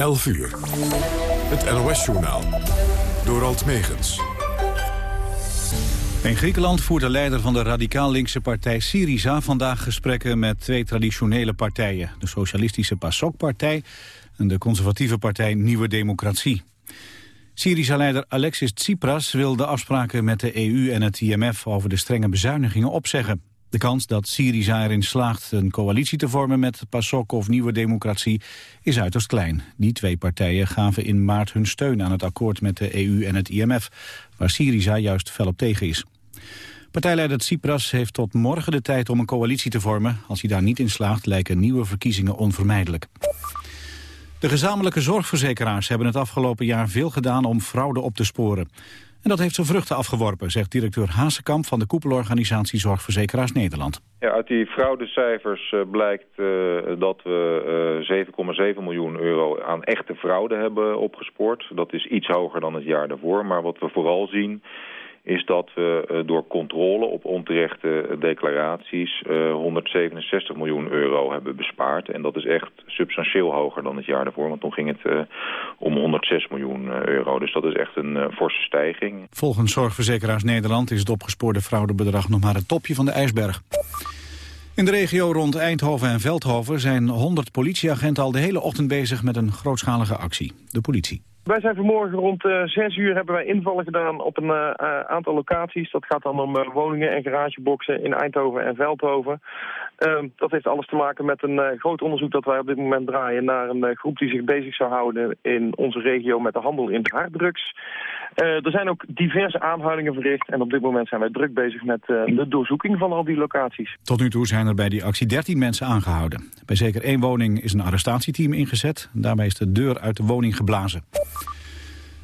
11 uur. Het NOS-journaal. Door Alt Megens. In Griekenland voert de leider van de radicaal-linkse partij Syriza vandaag gesprekken met twee traditionele partijen. De socialistische PASOK-partij en de conservatieve partij Nieuwe Democratie. Syriza-leider Alexis Tsipras wil de afspraken met de EU en het IMF over de strenge bezuinigingen opzeggen. De kans dat Syriza erin slaagt een coalitie te vormen met PASOK of Nieuwe Democratie is uiterst klein. Die twee partijen gaven in maart hun steun aan het akkoord met de EU en het IMF, waar Syriza juist fel op tegen is. Partijleider Tsipras heeft tot morgen de tijd om een coalitie te vormen. Als hij daar niet in slaagt lijken nieuwe verkiezingen onvermijdelijk. De gezamenlijke zorgverzekeraars hebben het afgelopen jaar veel gedaan om fraude op te sporen. En dat heeft zijn vruchten afgeworpen, zegt directeur Hazekamp van de koepelorganisatie Zorgverzekeraars Nederland. Ja, uit die fraudecijfers uh, blijkt uh, dat we uh, 7,7 miljoen euro aan echte fraude hebben opgespoord. Dat is iets hoger dan het jaar daarvoor, maar wat we vooral zien is dat we uh, door controle op onterechte declaraties uh, 167 miljoen euro hebben bespaard. En dat is echt substantieel hoger dan het jaar daarvoor, want toen ging het uh, om 106 miljoen euro. Dus dat is echt een forse stijging. Volgens Zorgverzekeraars Nederland is het opgespoorde fraudebedrag nog maar het topje van de ijsberg. In de regio rond Eindhoven en Veldhoven zijn 100 politieagenten al de hele ochtend bezig met een grootschalige actie. De politie. Wij zijn vanmorgen rond uh, 6 uur hebben wij invallen gedaan op een uh, aantal locaties. Dat gaat dan om woningen en garageboxen in Eindhoven en Veldhoven. Ehm, dat heeft alles te maken met een groot onderzoek dat wij op dit moment draaien... naar een groep die zich bezig zou houden in onze regio met de handel in harddrugs. er zijn ook diverse aanhoudingen verricht en op dit moment zijn wij druk bezig met de doorzoeking van al die locaties. Tot nu toe zijn er bij die actie 13 mensen aangehouden. Bij zeker één woning is een arrestatieteam ingezet. Daarbij is de deur uit de woning geblazen.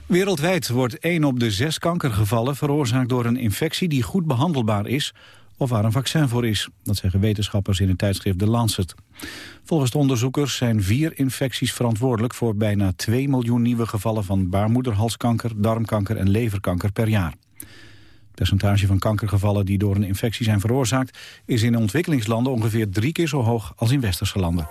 Wereldwijd wordt 1 op de 6 kankergevallen veroorzaakt door een infectie die goed behandelbaar is of waar een vaccin voor is. Dat zeggen wetenschappers in het tijdschrift The Lancet. Volgens de onderzoekers zijn vier infecties verantwoordelijk voor bijna 2 miljoen nieuwe gevallen van baarmoederhalskanker, darmkanker en leverkanker per jaar. Het percentage van kankergevallen die door een infectie zijn veroorzaakt is in ontwikkelingslanden ongeveer drie keer zo hoog als in westerse landen.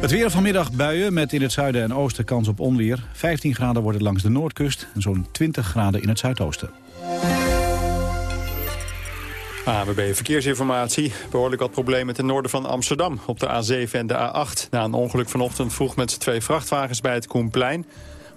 Het weer vanmiddag buien met in het zuiden en oosten kans op onweer. 15 graden wordt het langs de noordkust en zo'n 20 graden in het zuidoosten. AWB Verkeersinformatie. Behoorlijk wat problemen ten noorden van Amsterdam. Op de A7 en de A8. Na een ongeluk vanochtend vroeg met twee vrachtwagens bij het Koenplein.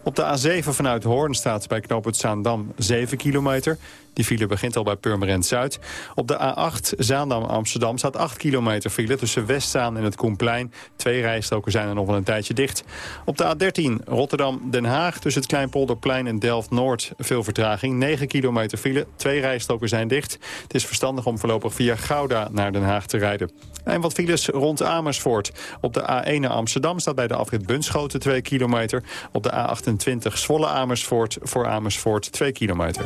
Op de A7 vanuit Hoorn staat bij knooppunt Zaandam 7 kilometer. Die file begint al bij Purmerend Zuid. Op de A8 Zaandam-Amsterdam staat 8 kilometer file tussen Westzaan en het Koenplein. Twee rijstroken zijn er nog wel een tijdje dicht. Op de A13 Rotterdam-Den Haag tussen het Kleinpolderplein en Delft-Noord veel vertraging. 9 kilometer file, twee rijstroken zijn dicht. Het is verstandig om voorlopig via Gouda naar Den Haag te rijden. En wat files rond Amersfoort. Op de A1 naar Amsterdam staat bij de afrit Bunschoten 2 kilometer. Op de A28 Zwolle-Amersfoort voor Amersfoort 2 kilometer.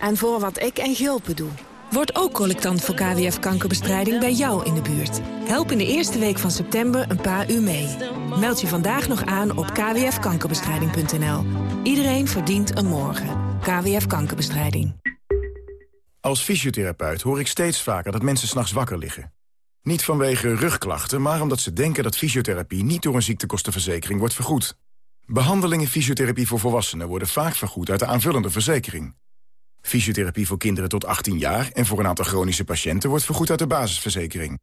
En voor wat ik in Gulpen doe. Word ook collectant voor KWF-kankerbestrijding bij jou in de buurt. Help in de eerste week van september een paar uur mee. Meld je vandaag nog aan op kwfkankerbestrijding.nl. Iedereen verdient een morgen. KWF Kankerbestrijding. Als fysiotherapeut hoor ik steeds vaker dat mensen s'nachts wakker liggen. Niet vanwege rugklachten, maar omdat ze denken dat fysiotherapie niet door een ziektekostenverzekering wordt vergoed. Behandelingen fysiotherapie voor volwassenen worden vaak vergoed uit de aanvullende verzekering. Fysiotherapie voor kinderen tot 18 jaar en voor een aantal chronische patiënten wordt vergoed uit de basisverzekering.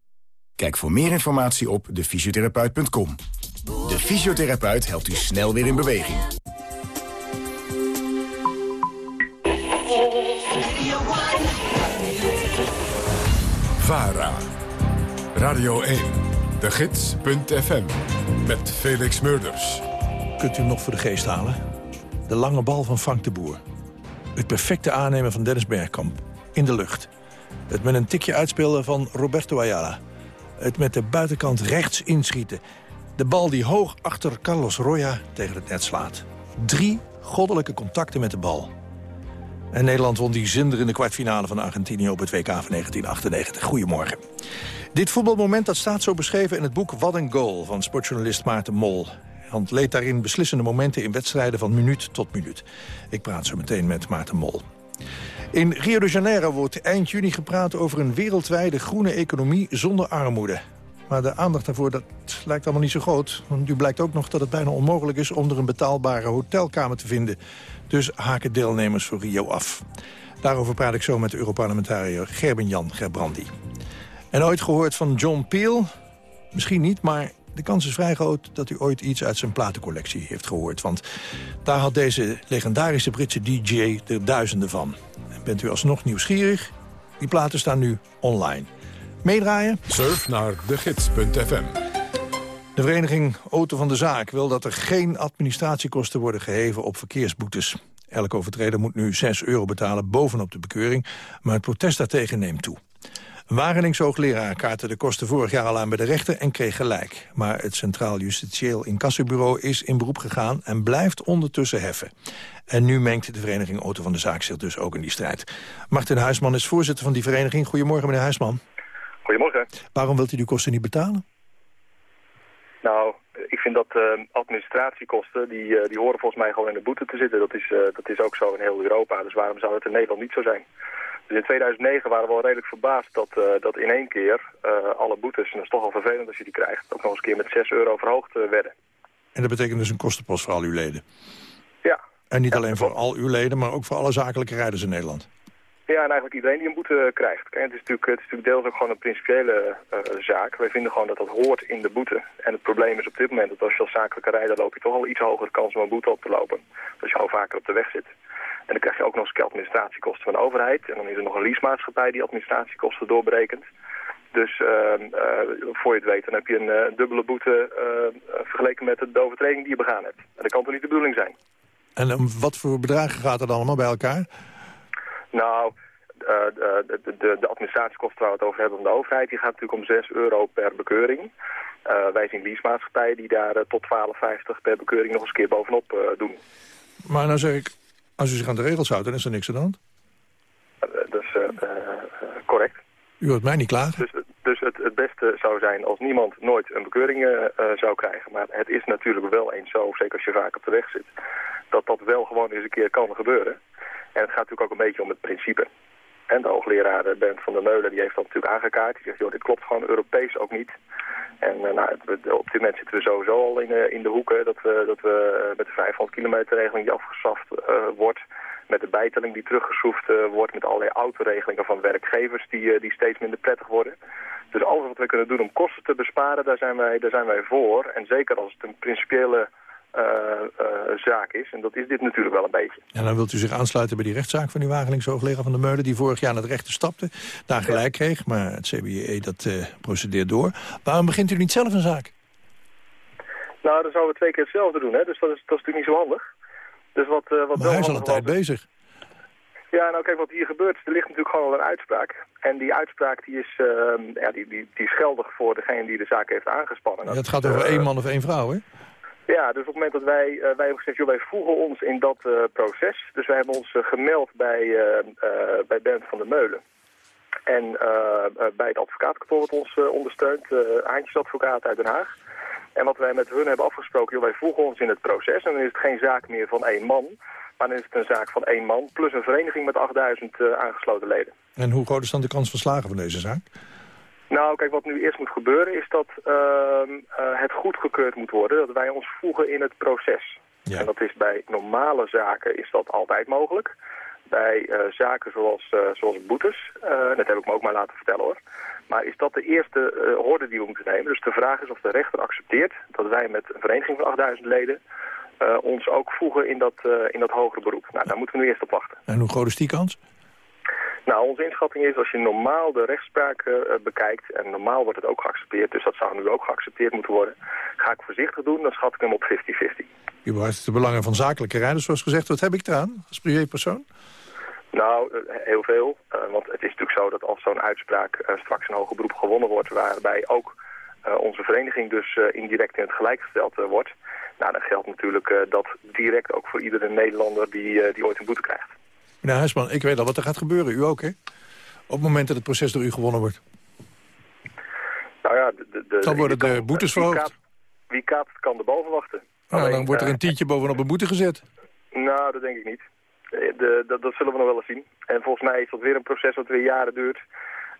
Kijk voor meer informatie op defysiotherapeut.com. De fysiotherapeut helpt u snel weer in beweging. VARA. Radio 1. De Gids.fm. Met Felix Murders. Kunt u hem nog voor de geest halen? De lange bal van Frank de Boer. Het perfecte aannemen van Dennis Bergkamp. In de lucht. Het met een tikje uitspelen van Roberto Ayala. Het met de buitenkant rechts inschieten. De bal die hoog achter Carlos Roya tegen het net slaat. Drie goddelijke contacten met de bal. En Nederland won die zinderende kwartfinale van Argentinië op het WK van 1998. Goedemorgen. Dit voetbalmoment dat staat zo beschreven in het boek Wat een Goal... van sportjournalist Maarten Mol. Ontleed daarin beslissende momenten in wedstrijden van minuut tot minuut. Ik praat zo meteen met Maarten Mol. In Rio de Janeiro wordt eind juni gepraat over een wereldwijde groene economie zonder armoede. Maar de aandacht daarvoor dat lijkt allemaal niet zo groot. Want nu blijkt ook nog dat het bijna onmogelijk is om er een betaalbare hotelkamer te vinden. Dus haken deelnemers voor Rio af. Daarover praat ik zo met Europarlementariër Gerben-Jan Gerbrandi. En ooit gehoord van John Peel? Misschien niet, maar de kans is vrij groot dat u ooit iets uit zijn platencollectie heeft gehoord. Want daar had deze legendarische Britse DJ er duizenden van. Bent u alsnog nieuwsgierig? Die platen staan nu online. Meedraaien? Surf naar degids.fm. De vereniging Auto van de Zaak wil dat er geen administratiekosten worden geheven op verkeersboetes. Elke overtreder moet nu 6 euro betalen bovenop de bekeuring, maar het protest daartegen neemt toe. Een Wageningshoogleraar kaartte de kosten vorig jaar al aan bij de rechter en kreeg gelijk. Maar het Centraal Justitieel Incassobureau is in beroep gegaan en blijft ondertussen heffen. En nu mengt de vereniging Auto van de Zaak zich dus ook in die strijd. Martin Huisman is voorzitter van die vereniging. Goedemorgen, meneer Huisman. Goedemorgen. Waarom wilt u die kosten niet betalen? Nou, ik vind dat uh, administratiekosten, die, uh, die horen volgens mij gewoon in de boete te zitten. Dat is, uh, dat is ook zo in heel Europa, dus waarom zou het in Nederland niet zo zijn? Dus in 2009 waren we al redelijk verbaasd dat, dat in één keer alle boetes, en dat is toch al vervelend als je die krijgt, ook nog eens een keer met 6 euro verhoogd werden. En dat betekent dus een kostenpost voor al uw leden? Ja. En niet ja, alleen voor al uw leden, maar ook voor alle zakelijke rijders in Nederland? Ja, en eigenlijk iedereen die een boete krijgt. Kijk, het, is natuurlijk, het is natuurlijk deels ook gewoon een principiële uh, zaak. Wij vinden gewoon dat dat hoort in de boete. En het probleem is op dit moment dat als je als zakelijke rijder loop je toch al iets hogere kans om een boete op te lopen. Als je gewoon vaker op de weg zit. En dan krijg je ook nog eens administratiekosten van de overheid. En dan is er nog een leasemaatschappij die administratiekosten doorberekent. Dus uh, uh, voor je het weet, dan heb je een uh, dubbele boete vergeleken met de overtreding die je begaan hebt. En dat kan toch niet de bedoeling zijn. En om wat voor bedragen gaat het allemaal bij elkaar? Nou, de, de, de, administratiekosten waar we het over hebben van de overheid... die gaat natuurlijk om 6 euro per bekeuring. Wij zien leasemaatschappijen die daar tot 12,50 per bekeuring nog eens een keer bovenop doen. Maar nou zeg ik, als u zich aan de regels houdt, dan is er niks aan de hand? dat is correct. U hoort mij niet klaar. Dus, dus het, het, beste zou zijn als niemand nooit een bekeuring zou krijgen. Maar het is natuurlijk wel eens zo, zeker als je vaak op de weg zit... dat dat wel gewoon eens een keer kan gebeuren. En het gaat natuurlijk ook een beetje om het principe. En de hoogleraar Bernd van der Meulen die heeft dat natuurlijk aangekaart. Die zegt, joh, dit klopt gewoon Europees ook niet. En uh, nou, op dit moment zitten we sowieso al in, uh, in de hoeken dat we, dat we met de 500 kilometer regeling die afgeschaft wordt... met de bijtelling die teruggeschroefd wordt... met allerlei autoregelingen van werkgevers die, die steeds minder prettig worden. Dus alles wat we kunnen doen om kosten te besparen, daar zijn wij, daar zijn wij voor. En zeker als het een principiële zaak is. En dat is dit natuurlijk wel een beetje. En dan wilt u zich aansluiten bij die rechtszaak van die Wageningshoogleraar van de Meulen... die vorig jaar naar het rechter stapte, daar gelijk ja. kreeg. Maar het CBE dat uh, procedeert door. Waarom begint u niet zelf een zaak? Nou, dan zouden we twee keer hetzelfde doen. Hè? Dus dat is, dat is natuurlijk niet zo handig. Dus wat, wat maar hij is al een tijd bezig. Ja, nou kijk, wat hier gebeurt, er ligt natuurlijk gewoon al een uitspraak. En die uitspraak die is, ja, die, die, die is geldig voor degene die de zaak heeft aangespannen. Ja, het gaat over één man of één vrouw, hè? Ja, dus op het moment dat wij, uh, wij hebben gezegd, joh, wij voegen ons in dat uh, proces. Dus wij hebben ons uh, gemeld bij, bij Bernd van der Meulen. En bij het advocatenkantoor wordt ons ondersteund, Haantjesadvocaat uit Den Haag. En wat wij met hun hebben afgesproken, joh, wij voegen ons in het proces. En dan is het geen zaak meer van één man, maar dan is het een zaak van één man... plus een vereniging met 8000 aangesloten leden. En hoe groot is dan de kans van slagen van deze zaak? Nou, kijk, wat nu eerst moet gebeuren is dat uh, uh, het goedgekeurd moet worden. Dat wij ons voegen in het proces. Ja. En dat is bij normale zaken is dat altijd mogelijk. Bij uh, zaken zoals, zoals boetes, dat heb ik me ook maar laten vertellen hoor. Maar is dat de eerste hoorde die we moeten nemen? Dus de vraag is of de rechter accepteert dat wij met een vereniging van 8000 leden... ons ook voegen in dat, in dat hogere beroep. Nou, daar moeten we nu eerst op wachten. En hoe groot is die kans? Nou, onze inschatting is als je normaal de rechtspraak uh, bekijkt... en normaal wordt het ook geaccepteerd, dus dat zou nu ook geaccepteerd moeten worden... ga ik voorzichtig doen, dan schat ik hem op 50-50. U behartigt de belangen van zakelijke rijders, zoals gezegd. Wat heb ik eraan als privépersoon? Nou, uh, heel veel. Uh, want het is natuurlijk zo dat als zo'n uitspraak straks een hoger beroep gewonnen wordt... waarbij ook onze vereniging dus indirect in het gelijk gesteld wordt... nou, dan geldt natuurlijk dat direct ook voor iedere Nederlander die, die ooit een boete krijgt. Meneer Huisman, ik weet al wat er gaat gebeuren. U ook, hè? Op het moment dat het proces door u gewonnen wordt. Nou ja, de, de, dan worden de boetes verhoogd. Wie kaapt kan de boven wachten. Nou, Alleen, dan wordt er een tientje bovenop een boete gezet. Nou, dat denk ik niet. De, dat, dat, zullen we nog wel eens zien. En volgens mij is dat weer een proces wat weer jaren duurt.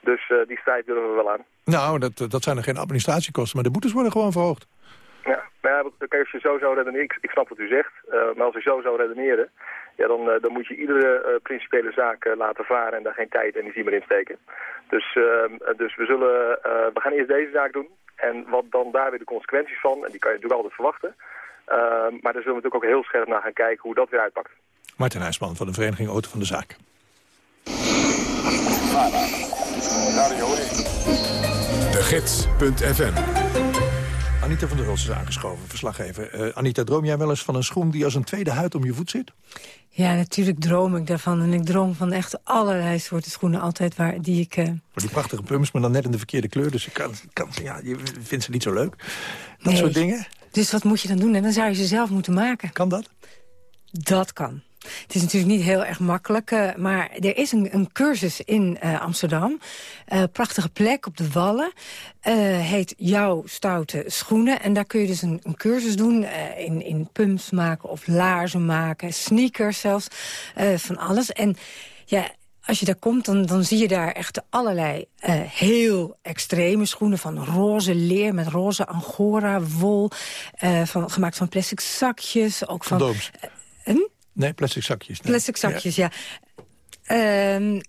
Dus uh, die strijd durven we wel aan. Nou, dat, dat zijn er geen administratiekosten, maar de boetes worden gewoon verhoogd. Ja, maar ja, als je zo zou redeneren, ik, ik snap wat u zegt, uh, maar als u zo zou redeneren, ja, dan, uh, dan moet je iedere uh, principiële zaak uh, laten varen en daar geen tijd en energie meer in steken. Dus, ehm, dus we, zullen, we gaan eerst deze zaak doen en wat dan daar weer de consequenties van, en die kan je natuurlijk altijd verwachten, ehm, maar daar zullen we natuurlijk ook heel scherp naar gaan kijken hoe dat weer uitpakt. Martin Huisman van de Vereniging Auto van de Zaak. De Gids.fm Anita van der Hulst is aangeschoven, verslaggever. Uh, Anita, droom jij wel eens van een schoen die als een tweede huid om je voet zit? Ja, natuurlijk droom ik daarvan. En ik droom van echt allerlei soorten schoenen altijd waar, die ik... Uh... Die prachtige pumps, maar dan net in de verkeerde kleur. Dus je, kan, kan, ja, je vindt ze niet zo leuk. Dat soort dingen. Dus wat moet je dan doen? En dan zou je ze zelf moeten maken. Kan dat? Dat kan. Het is natuurlijk niet heel erg makkelijk, uh, maar er is een, een cursus in uh, Amsterdam. Uh, prachtige plek op de Wallen. heet Jouw Stoute Schoenen. En daar kun je dus een, een cursus doen in, in pumps maken of laarzen maken. Sneakers zelfs, van alles. En ja, als je daar komt, dan, dan zie je daar echt allerlei uh, heel extreme schoenen... van roze leer met roze angora, wol, uh, van, gemaakt van plastic zakjes. Ook van, Nee, plastic zakjes. Plastic zakjes, ja. ja. Uh,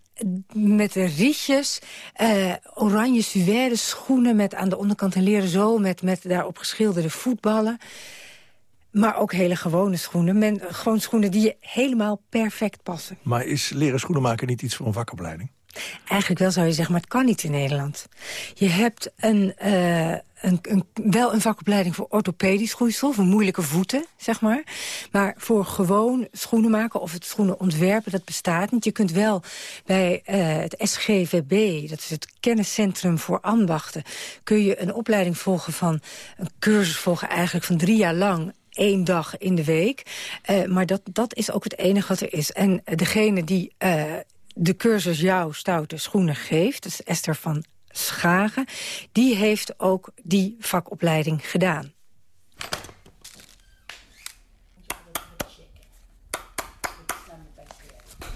met rietjes, uh, oranje suède schoenen... met aan de onderkant een leren zool met, met daarop geschilderde voetballen. Maar ook hele gewone schoenen. Men, gewoon schoenen die je helemaal perfect passen. Maar is leren schoenen maken niet iets voor een vakopleiding? Eigenlijk wel zou je zeggen, maar het kan niet in Nederland. Je hebt een, uh, een, een, wel een vakopleiding voor orthopedisch groeisel... voor moeilijke voeten, zeg maar. Maar voor gewoon schoenen maken of het schoenen ontwerpen, dat bestaat niet. Je kunt wel bij uh, het SGVB, dat is het kenniscentrum voor ambachten... kun je een opleiding volgen van, een cursus volgen eigenlijk van drie jaar lang één dag in de week. Uh, maar dat, dat is ook het enige wat er is. En degene die uh, de cursus Jouw Stoute Schoenen geeft... is Esther van Schagen, die heeft ook die vakopleiding gedaan.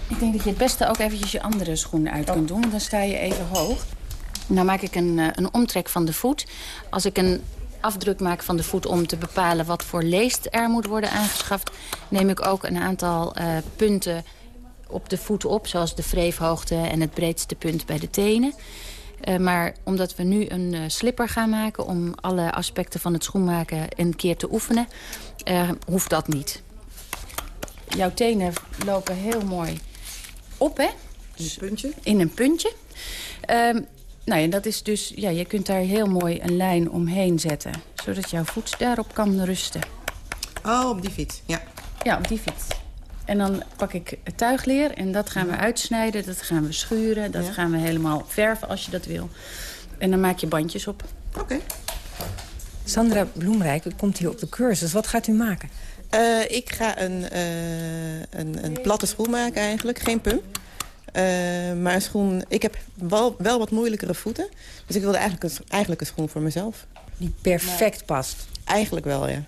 Ik denk dat je het beste ook eventjes je andere schoenen uit kunt doen. Dan sta je even hoog. Nou maak ik een, eh, een omtrek van de voet. Als ik een afdruk maak van de voet om te bepalen wat voor leest er moet worden aangeschaft... neem ik ook een aantal uh, punten op de voet op, zoals de wreefhoogte en het breedste punt bij de tenen. Uh, maar omdat we nu een uh, slipper gaan maken... om alle aspecten van het schoenmaken een keer te oefenen... Uh, hoeft dat niet. Jouw tenen lopen heel mooi op, hè? In een puntje? In een puntje. Ehm, nou ja, dat is dus... Ja, je kunt daar heel mooi een lijn omheen zetten. Zodat jouw voet daarop kan rusten. Oh, op die fiets, ja. Ja, op die fiets. En dan pak ik het tuigleer en dat gaan we uitsnijden. Dat gaan we schuren. Dat gaan we helemaal verven als je dat wil. En dan maak je bandjes op. Oké. Sandra Bloemrijk komt hier op de cursus. Wat gaat u maken? Uh, ik ga een, uh, een, een platte schoen maken eigenlijk. Geen pump. Uh, maar een schoen... Ik heb wel, wel wat moeilijkere voeten. Dus ik wilde eigenlijk een, eigenlijk een schoen voor mezelf. Die perfect past? Eigenlijk wel, ja.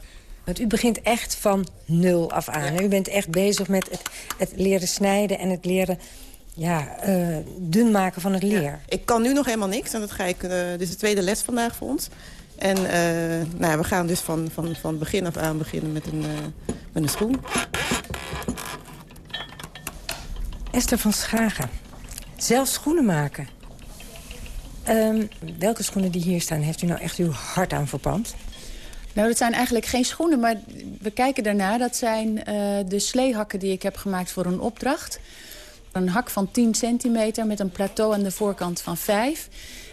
Want u begint echt van nul af aan. Ja. U bent echt bezig met het, het, leren snijden en het leren ja, uh, dun maken van het leer. Ja. Ik kan nu nog helemaal niks. En dat ga ik, uh, dit is de tweede les vandaag voor ons. En uh, nou, we gaan dus van, van, van begin af aan beginnen met een, met een schoen. Esther van Schagen. Zelf schoenen maken. Um, welke schoenen die hier staan heeft u nou echt uw hart aan verpand? Nou, dat zijn eigenlijk geen schoenen, maar we kijken daarna. Dat zijn uh, de sleehakken die ik heb gemaakt voor een opdracht. Een hak van 10 centimeter met een plateau aan de voorkant van 5.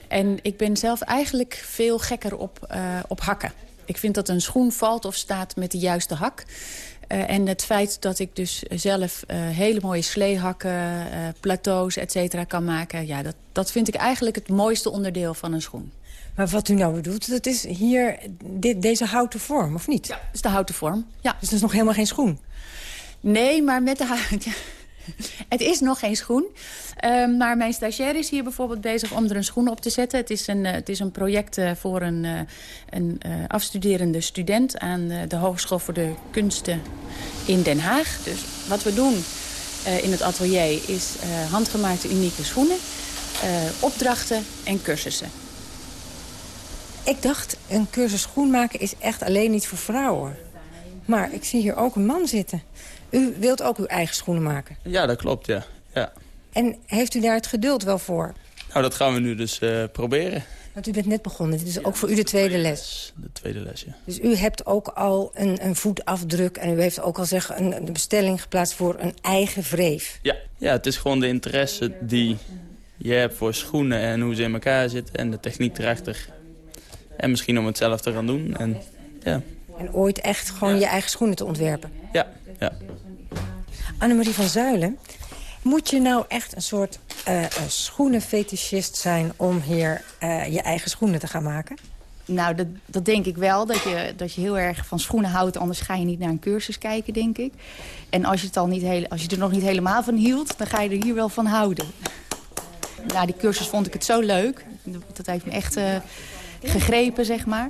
En ik ben zelf eigenlijk veel gekker op, uh, op hakken. Ik vind dat een schoen valt of staat met de juiste hak. Uh, en het feit dat ik dus zelf hele mooie sleehakken, plateaus, et cetera kan maken... Ja, dat, dat vind ik eigenlijk het mooiste onderdeel van een schoen. Maar wat u nou bedoelt, dat is hier dit, deze houten vorm, of niet? Ja, dat is de houten vorm. Ja. Dus dat is nog helemaal geen schoen? Nee, maar met de houten... Ja. Het is nog geen schoen. Uh, maar mijn stagiair is hier bijvoorbeeld bezig om er een schoen op te zetten. Het is een, uh, het is een project uh, voor een, uh, een afstuderende student... aan de Hogeschool voor de Kunsten in Den Haag. Dus wat we doen in het atelier is handgemaakte unieke schoenen... opdrachten en cursussen. Ik dacht, een cursus schoenmaken is echt alleen niet voor vrouwen. Maar ik zie hier ook een man zitten. U wilt ook uw eigen schoenen maken? Ja, dat klopt, ja. ja. En heeft u daar het geduld wel voor? Nou, dat gaan we nu dus uh, proberen. Want u bent net begonnen. Dit is ook voor u de tweede les. De tweede les, ja. Dus u hebt ook al een, een voetafdruk... en u heeft ook al zeg, een, een bestelling geplaatst voor een eigen wreef. Ja. ja, het is gewoon de interesse die je hebt voor schoenen... en hoe ze in elkaar zitten en de techniek erachter. En misschien om het zelf te gaan doen. En, ja. en ooit echt gewoon ja. je eigen schoenen te ontwerpen. Ja, ja. Annemarie van Zuilen, moet je nou echt een soort uh, schoenenfetischist zijn... om hier uh, je eigen schoenen te gaan maken? Nou, dat, dat denk ik wel. Dat je, dat je heel erg van schoenen houdt. Anders ga je niet naar een cursus kijken, denk ik. En als je, het al niet heel, als je er nog niet helemaal van hield... dan ga je er hier wel van houden. Na die cursus vond ik het zo leuk. Dat heeft me echt... Uh, gegrepen, zeg maar.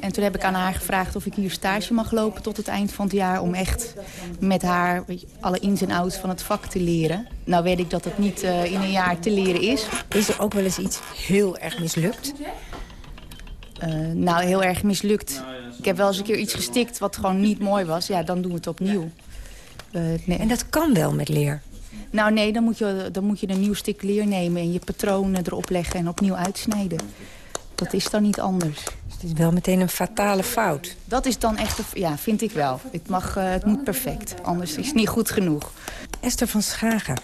En toen heb ik aan haar gevraagd of ik hier stage mag lopen tot het eind van het jaar... om echt met haar weet je, alle ins en outs van het vak te leren. Nou weet ik dat het niet uh, in een jaar te leren is. Is er ook wel eens iets heel erg mislukt? Uh, nou, heel erg mislukt. Ik heb wel eens een keer iets gestikt wat gewoon niet mooi was. Ja, dan doen we het opnieuw. Uh, nee. En dat kan wel met leer? Nou nee, dan moet, je, dan moet je een nieuw stuk leer nemen... en je patronen erop leggen en opnieuw uitsnijden. Dat is dan niet anders. Dus het is wel meteen een fatale fout. Dat is dan echt, ja, vind ik wel. Het, mag, uh, het moet perfect, anders is het niet goed genoeg. Esther van Schagen,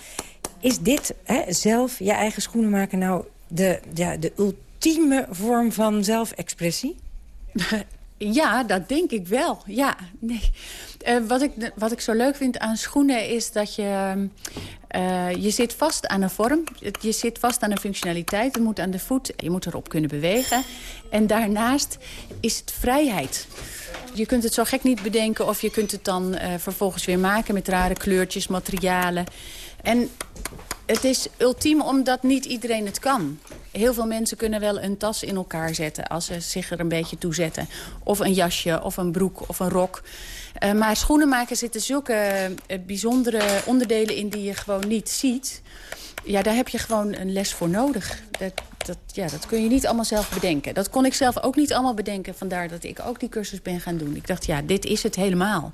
is dit hè, zelf je eigen schoenen maken nou de, ja, de ultieme vorm van zelfexpressie? Ja, dat denk ik wel. Ja, nee. Uh, wat, ik, wat ik zo leuk vind aan schoenen is dat je... Uh, je zit vast aan een vorm, je zit vast aan een functionaliteit. Het moet aan de voet, je moet erop kunnen bewegen. En daarnaast is het vrijheid. Je kunt het zo gek niet bedenken of je kunt het dan uh, vervolgens weer maken... met rare kleurtjes, materialen. En het is ultiem omdat niet iedereen het kan. Heel veel mensen kunnen wel een tas in elkaar zetten... als ze zich er een beetje toe zetten. Of een jasje, of een broek, of een rok. Uh, maar schoenen maken zitten zulke uh, bijzondere onderdelen in... die je gewoon niet ziet. Ja, daar heb je gewoon een les voor nodig. Dat, dat, ja, dat kun je niet allemaal zelf bedenken. Dat kon ik zelf ook niet allemaal bedenken. Vandaar dat ik ook die cursus ben gaan doen. Ik dacht, ja, dit is het helemaal.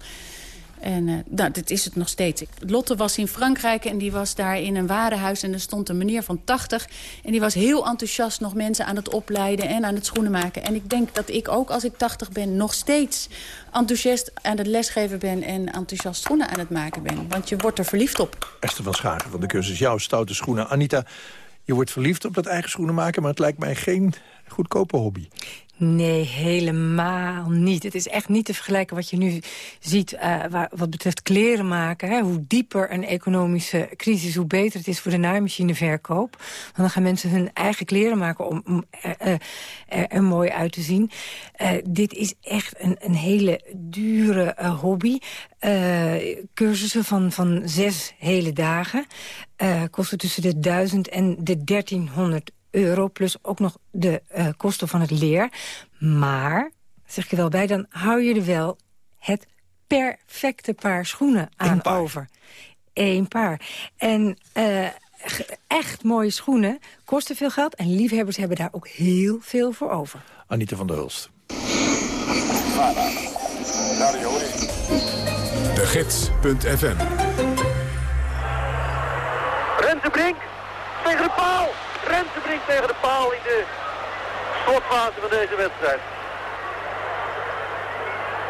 En uh, nou, dit is het nog steeds. Lotte was in Frankrijk en die was daar in een warenhuis... en er stond een meneer van 80 en die was heel enthousiast... nog mensen aan het opleiden en aan het schoenen maken. En ik denk dat ik ook als ik 80 ben nog steeds enthousiast aan het lesgeven ben... en enthousiast schoenen aan het maken ben. Want je wordt er verliefd op. Esther van Schagen van de cursus Jouw Stoute Schoenen. Anita, je wordt verliefd op dat eigen schoenen maken... maar het lijkt mij geen goedkope hobby. Nee, helemaal niet. Het is echt niet te vergelijken wat je nu ziet uh, waar, wat betreft kleren maken. Hè. Hoe dieper een economische crisis, hoe beter het is voor de naaimachineverkoop. Want dan gaan mensen hun eigen kleren maken om, om er, er, mooi uit te zien. Dit is echt een, een hele dure hobby. cursussen van, van zes hele dagen kosten tussen de 1000 en de 1300 euro... plus ook nog de uh, kosten van het leer. Maar, zeg ik er wel bij, dan hou je er wel het perfecte paar schoenen aan paar. over. Eén paar. En uh, echt mooie schoenen kosten veel geld... en liefhebbers hebben daar ook heel veel voor over. Anita van der Hulst. De Gids.fm Rensenbrink tegen de paal! Rensenbrink tegen de paal in de slotfase van deze wedstrijd.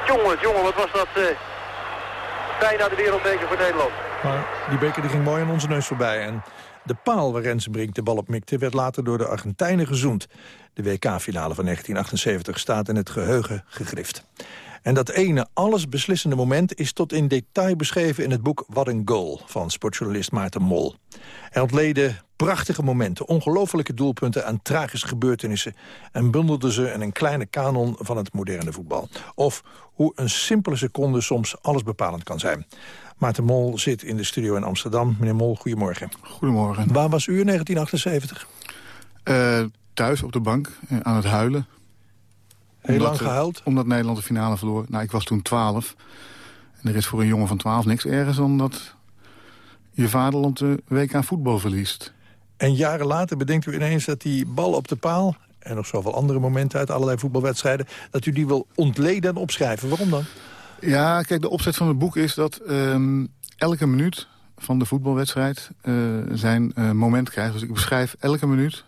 Jongens, jongen, wat was dat uh, fijn naar de wereldbeker voor Nederland. Maar die beker die ging mooi aan onze neus voorbij. En de paal waar Rensenbrink de bal op mikte... werd later door de Argentijnen gezoend. De WK-finale van 1978 staat in het geheugen gegrift. En dat ene allesbeslissende moment is tot in detail beschreven in het boek Wat een Goal van sportjournalist Maarten Mol. Hij ontleden prachtige momenten, ongelofelijke doelpunten en tragische gebeurtenissen en bundelde ze in een kleine kanon van het moderne voetbal. Of hoe een simpele seconde soms alles bepalend kan zijn. Maarten Mol zit in de studio in Amsterdam. Meneer Mol, goedemorgen. Goedemorgen. Waar was u in 1978? Uh, thuis op de bank, uh, aan het huilen. Heel omdat, lang gehuild? Omdat Nederland de finale verloor. Nou, ik was toen 12. En er is voor een jongen van 12 niks ergens dan dat je vaderland de WK voetbal verliest. En jaren later bedenkt u ineens dat die bal op de paal... en nog zoveel andere momenten uit allerlei voetbalwedstrijden... dat u die wil ontleden en opschrijven. Waarom dan? Ja, kijk, de opzet van het boek is dat um, elke minuut van de voetbalwedstrijd uh, zijn uh, moment krijgt. Dus ik beschrijf elke minuut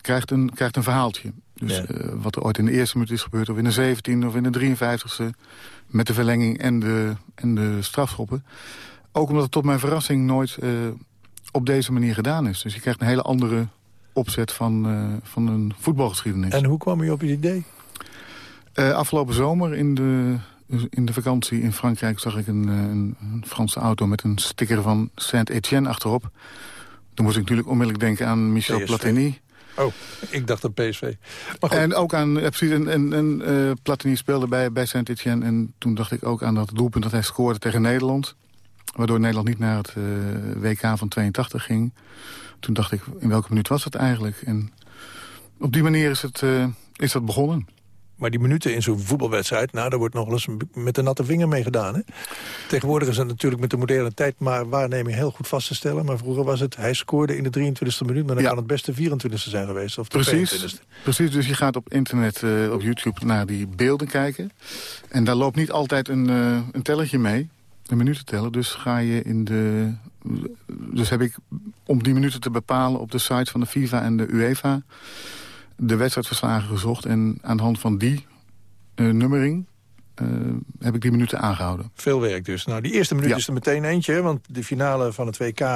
krijgt een, krijgt een verhaaltje. Dus ja. uh, wat er ooit in de eerste minuut is gebeurd... of in de 17e of in de 53e... met de verlenging en de, en de strafschoppen. Ook omdat het tot mijn verrassing nooit uh, op deze manier gedaan is. Dus je krijgt een hele andere opzet van, uh, van een voetbalgeschiedenis. En hoe kwam u op het idee? Uh, afgelopen zomer in de, in de vakantie in Frankrijk... zag ik een, een, een Franse auto met een sticker van Saint-Étienne achterop. Toen moest ik natuurlijk onmiddellijk denken aan Michel PSV. Platini. Oh, ik dacht aan PSV. En ook aan, precies, en, en, en uh, Platini speelde bij, bij Saint-Etienne. En toen dacht ik ook aan dat doelpunt dat hij scoorde tegen Nederland. Waardoor Nederland niet naar het uh, WK van 82 ging. Toen dacht ik, in welke minuut was het eigenlijk? En op die manier is, het, uh, is dat begonnen. Maar die minuten in zo'n voetbalwedstrijd... nou, daar wordt nog wel eens met de natte vinger mee gedaan. Hè? Tegenwoordig is het natuurlijk met de moderne tijd... maar waarneming heel goed vast te stellen. Maar vroeger was het, hij scoorde in de 23e minuut... maar dan ja. kan het best de 24e zijn geweest. Of de precies, 22e. precies, dus je gaat op internet, uh, op YouTube, naar die beelden kijken. En daar loopt niet altijd een, uh, een tellertje mee. Een minuten tellen. Dus ga je in de... Dus heb ik, om die minuten te bepalen... op de site van de FIFA en de UEFA de wedstrijdverslagen gezocht. En aan de hand van die uh, nummering uh, heb ik die minuten aangehouden. Veel werk dus. Nou, die eerste minuut ja. is er meteen eentje. Want de finale van het WK uh,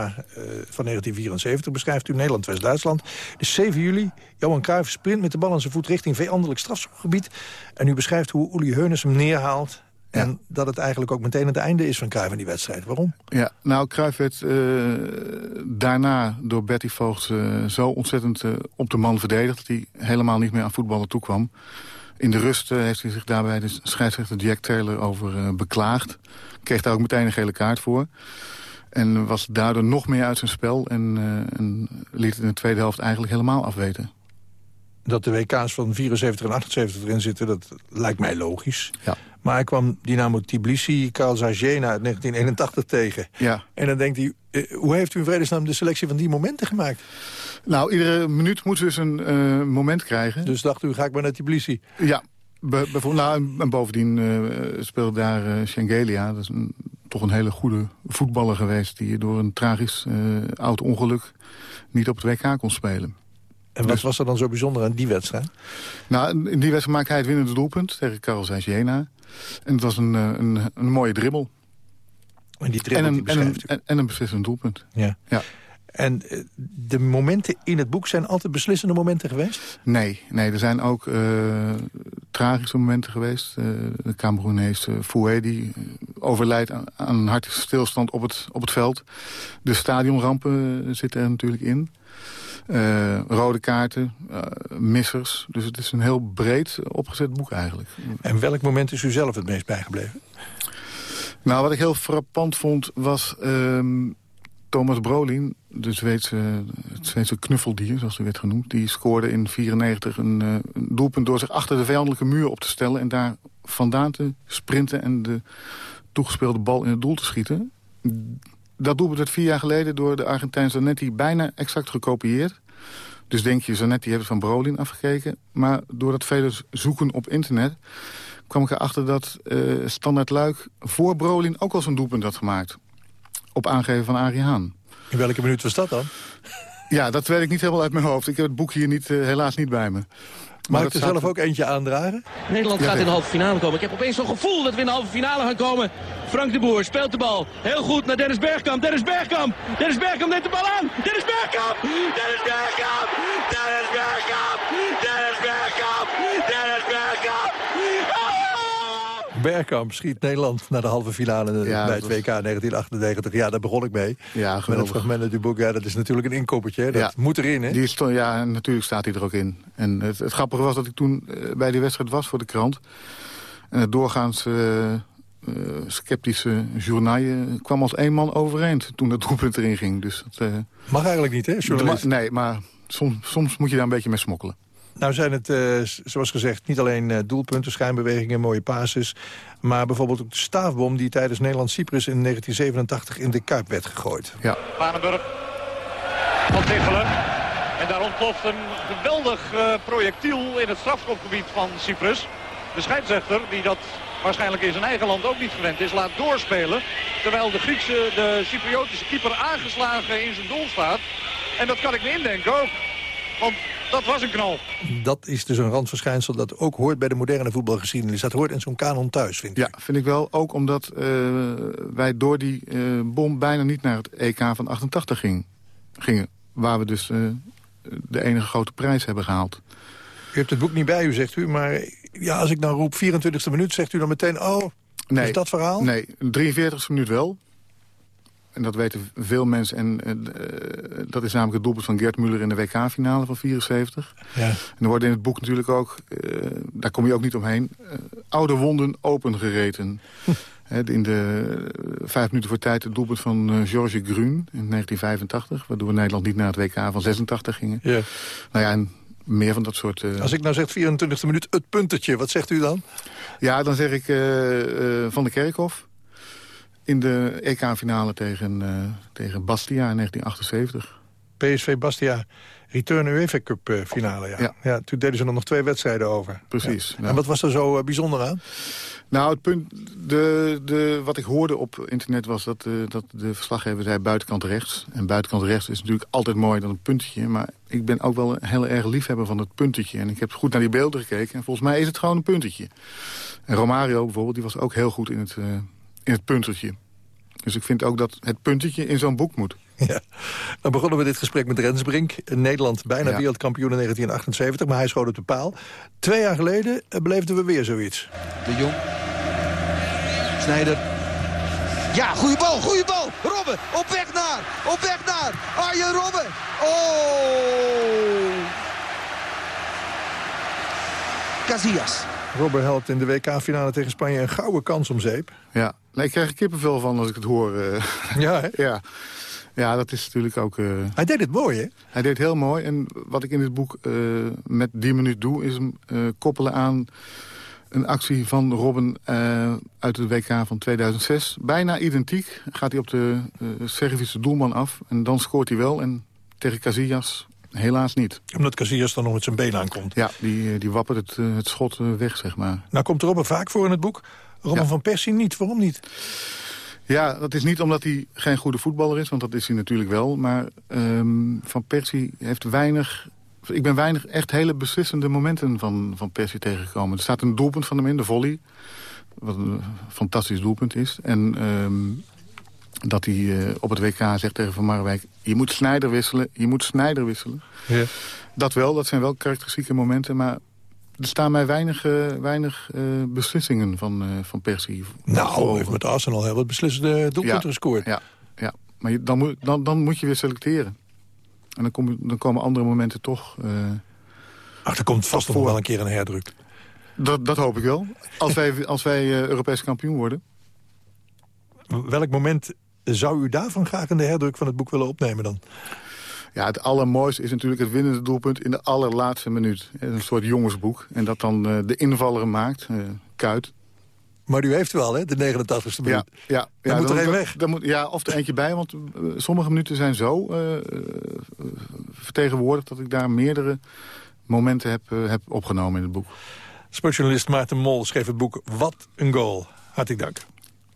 van 1974 beschrijft u Nederland-West-Duitsland. Dus 7 juli, Johan Cruijff sprint met de bal aan zijn voet richting vijandelijk strafschopgebied. En u beschrijft hoe Uli Heunes hem neerhaalt. En dat het eigenlijk ook meteen het einde is van Cruijff in die wedstrijd. Waarom? Ja, nou, Cruijff werd uh, daarna door Betty Voogd uh, zo ontzettend uh, op de man verdedigd... dat hij helemaal niet meer aan voetballen toekwam. In de rust heeft hij zich daarbij de scheidsrechter Jack Taylor over beklaagd. Kreeg daar ook meteen een gele kaart voor. En was daardoor nog meer uit zijn spel. En, en liet het in de tweede helft eigenlijk helemaal afweten dat de WK's van 74 en 78 erin zitten, dat lijkt mij logisch. Ja. Maar hij kwam Dynamo Tbilisi, Karl Zajena uit 1981 tegen. Ja. En dan denkt hij, uh, hoe heeft u in vredesnaam de selectie van die momenten gemaakt? Nou, iedere minuut moet dus een uh, moment krijgen. Dus dacht u, ga ik maar naar Tbilisi? Ja, be nou, en bovendien uh, speelde daar uh. Dat is een, toch een hele goede voetballer geweest... die door een tragisch oud ongeluk niet op het WK kon spelen. En wat dus, was er dan zo bijzonder aan die wedstrijd? Nou, in die wedstrijd maakte hij het winnende doelpunt tegen Karel Jena. En het was een, een, een mooie dribbel. En die dribbel en een, die en een, en een beslissend doelpunt. Ja. ja. En eh, de momenten in het boek zijn altijd beslissende momenten geweest? Nee, nee er zijn ook uh, tragische momenten geweest. Uh, de Cameroenees uh, Fouet die overlijdt aan, aan een hartstilstand op het, op het veld. De stadionrampen zitten er natuurlijk in. Rode kaarten, missers. Dus het is een heel breed opgezet boek eigenlijk. En welk moment is u zelf het meest bijgebleven? Nou, wat ik heel frappant vond was... Um, Thomas Brolin, de Zweedse, het Zweedse knuffeldier, zoals hij werd genoemd... die scoorde in 1994 een, uh, een, doelpunt door zich achter de vijandelijke muur op te stellen... en daar vandaan te sprinten en de toegespeelde bal in het doel te schieten. Dat doelpunt werd vier jaar geleden door de Argentijn Zanetti bijna exact gekopieerd. Dus denk je, Zanetti heeft het van Brolin afgekeken. Maar door dat vele zoeken op internet kwam ik erachter dat uh, Standaard Luik voor Brolin ook al zo'n doelpunt had gemaakt. Op aangeven van Arie Haan. In welke minuut was dat dan? Ja, dat weet ik niet helemaal uit mijn hoofd. Ik heb het boek hier niet, uh, helaas niet bij me. Mag ik er zelf ook eentje aandragen? Nederland gaat in de halve finale komen. Ik heb opeens zo'n gevoel dat we in de halve finale gaan komen. Frank de Boer speelt de bal. Heel goed naar Dennis Bergkamp. Dennis Bergkamp. Dennis Bergkamp neemt de bal aan. Dennis Bergkamp. Dennis Bergkamp. Bergkamp schiet Nederland naar de halve finale Ja, bij het was- WK 1998. Ja, daar begon ik mee. Ja, Met het fragment uit boek. Ja, dat is natuurlijk een inkoppertje. hè. Dat Ja. moet erin, hè? Die is ja, natuurlijk staat hij er ook in. En het, het grappige was dat ik toen eh, bij die wedstrijd was voor de krant. En het doorgaans eh, eh, sceptische journaal kwam als één man overeind toen dat doelpunt erin ging. Dus dat, Mag eigenlijk niet, hè, journalist? Nee, maar soms, soms moet je daar een beetje mee smokkelen. Nou zijn het, eh, zoals gezegd, niet alleen eh, doelpunten, schijnbewegingen, mooie passes... maar bijvoorbeeld ook de staafbom die tijdens Nederland-Cyprus in 1987 in de Kuip werd gegooid. Ja. Vanenburg van Tichelen. En daar ontploft een geweldig eh, projectiel in het strafschopgebied van Cyprus. De scheidsrechter, die dat waarschijnlijk in zijn eigen land ook niet gewend is, laat doorspelen. Terwijl de Griekse, de Cypriotische keeper aangeslagen in zijn doel staat. En dat kan ik me indenken ook. Want dat was een knal. Dat is dus een randverschijnsel dat ook hoort bij de moderne voetbalgeschiedenis. Dat hoort in zo'n kanon thuis, vind ik. Ja, vind ik wel. Ook omdat eh, wij door die eh, bom bijna niet naar het EK van 88 ging, gingen. Waar we dus eh, de enige grote prijs hebben gehaald. U hebt het boek niet bij u, zegt u. Maar ja, als ik nou roep 24e minuut, zegt u dan meteen... oh, Nee, is dat verhaal? Nee, 43e minuut wel. En dat weten veel mensen. En eh, eh, dat is namelijk het doelpunt van Gert Muller in de WK-finale van 74. Ja. En er worden in het boek natuurlijk ook, eh, daar kom je ook niet omheen... oude wonden opengereten. In de vijf minuten voor tijd het doelpunt van Georges Grun in 1985... waardoor Nederland niet naar het WK van 86 gingen. Ja. Nou ja, en meer van dat soort... Als ik nou zeg 24e minuut, het puntetje, wat zegt u dan? Ja, dan zeg ik Van de Kerkhof. In de EK-finale tegen, eh, tegen Bastia in 1978. PSV Bastia, return UEFA Cup eh, finale, ja. Ja. Toen deden ze er nog twee wedstrijden over. Precies. Ja. En wat was er zo eh, bijzonder aan? Nou, het punt, de, de, wat ik hoorde op internet was dat, eh, dat de verslaggever zei buitenkant rechts. En buitenkant rechts is natuurlijk altijd mooier dan een puntje. Maar ik ben ook wel een heel erg liefhebber van het puntetje. En ik heb goed naar die beelden gekeken. En volgens mij is het gewoon een puntetje. En Romario bijvoorbeeld, die was ook heel goed in het, het puntetje. Dus ik vind ook dat het puntetje in zo'n boek moet. Ja. Dan begonnen we dit gesprek met Rensbrink. Nederland bijna Ja. wereldkampioen in 1978, maar hij schoot op de paal. Twee jaar geleden eh, beleefden we weer zoiets. De Jong. Snijder. Ja, goede bal, goede bal. Robben, op weg naar, op weg naar. Arjen Robben. Oh. Casillas. Robber helpt in de WK-finale tegen Spanje een gouden kans om zeep. Ja, nee, ik krijg er kippenvel van als ik het hoor. eh. Ja, hè? ja. ja, dat is natuurlijk ook... eh, Hij deed het mooi, hè? Hij deed heel mooi. En wat ik in dit boek eh, met die minuut doe... is hem koppelen aan een actie van Robben uit het WK van 2006. Bijna identiek gaat hij op de Servische doelman af. En dan scoort hij wel. En tegen Casillas helaas niet. Omdat Casillas dan nog met zijn been aankomt. Ja, die, eh, die wappert het, eh, het schot eh, weg, zeg maar. Nou komt Robben vaak voor in het boek. Robben Ja. van Persie niet. Waarom niet? Ja, dat is niet omdat hij geen goede voetballer is, want dat is hij natuurlijk wel. Maar ehm, Van Persie heeft weinig... Ik ben weinig echt hele beslissende momenten van, van Persie tegengekomen. Er staat een doelpunt van hem in, de volley. Wat een fantastisch doelpunt is. En ehm, dat hij op het WK zegt tegen Van Marwijk... je moet Snijder wisselen, je moet Snijder wisselen. Ja. Dat wel, dat zijn wel karakteristieke momenten. Maar er staan mij weinig, weinig beslissingen van, van Persie. Nou, heeft met Arsenal heel wat beslissende doelpunten gescoord. Ja, ja. maar je, dan, moet, dan, dan moet je weer selecteren. En dan, kom, dan komen andere momenten toch... Ach, er komt vast nog wel een keer een herdruk. Dat, dat hoop ik wel. Als wij, als wij uh, Europees kampioen worden. Welk moment zou u daarvan graag in de herdruk van het boek willen opnemen dan? Ja, het allermooiste is natuurlijk het winnende doelpunt in de allerlaatste minuut. Een soort jongensboek. En dat dan uh, de invaller maakt, uh, Kuit. Maar u heeft wel, hè, de 89ste minuut. Ja, ja, moet er één weg. Dan moet, ja, of er eentje bij, want uh, sommige minuten zijn zo vertegenwoordigd... dat ik daar meerdere momenten heb, heb opgenomen in het boek. Sportjournalist Maarten Mol schreef het boek Wat een goal. Hartelijk dank.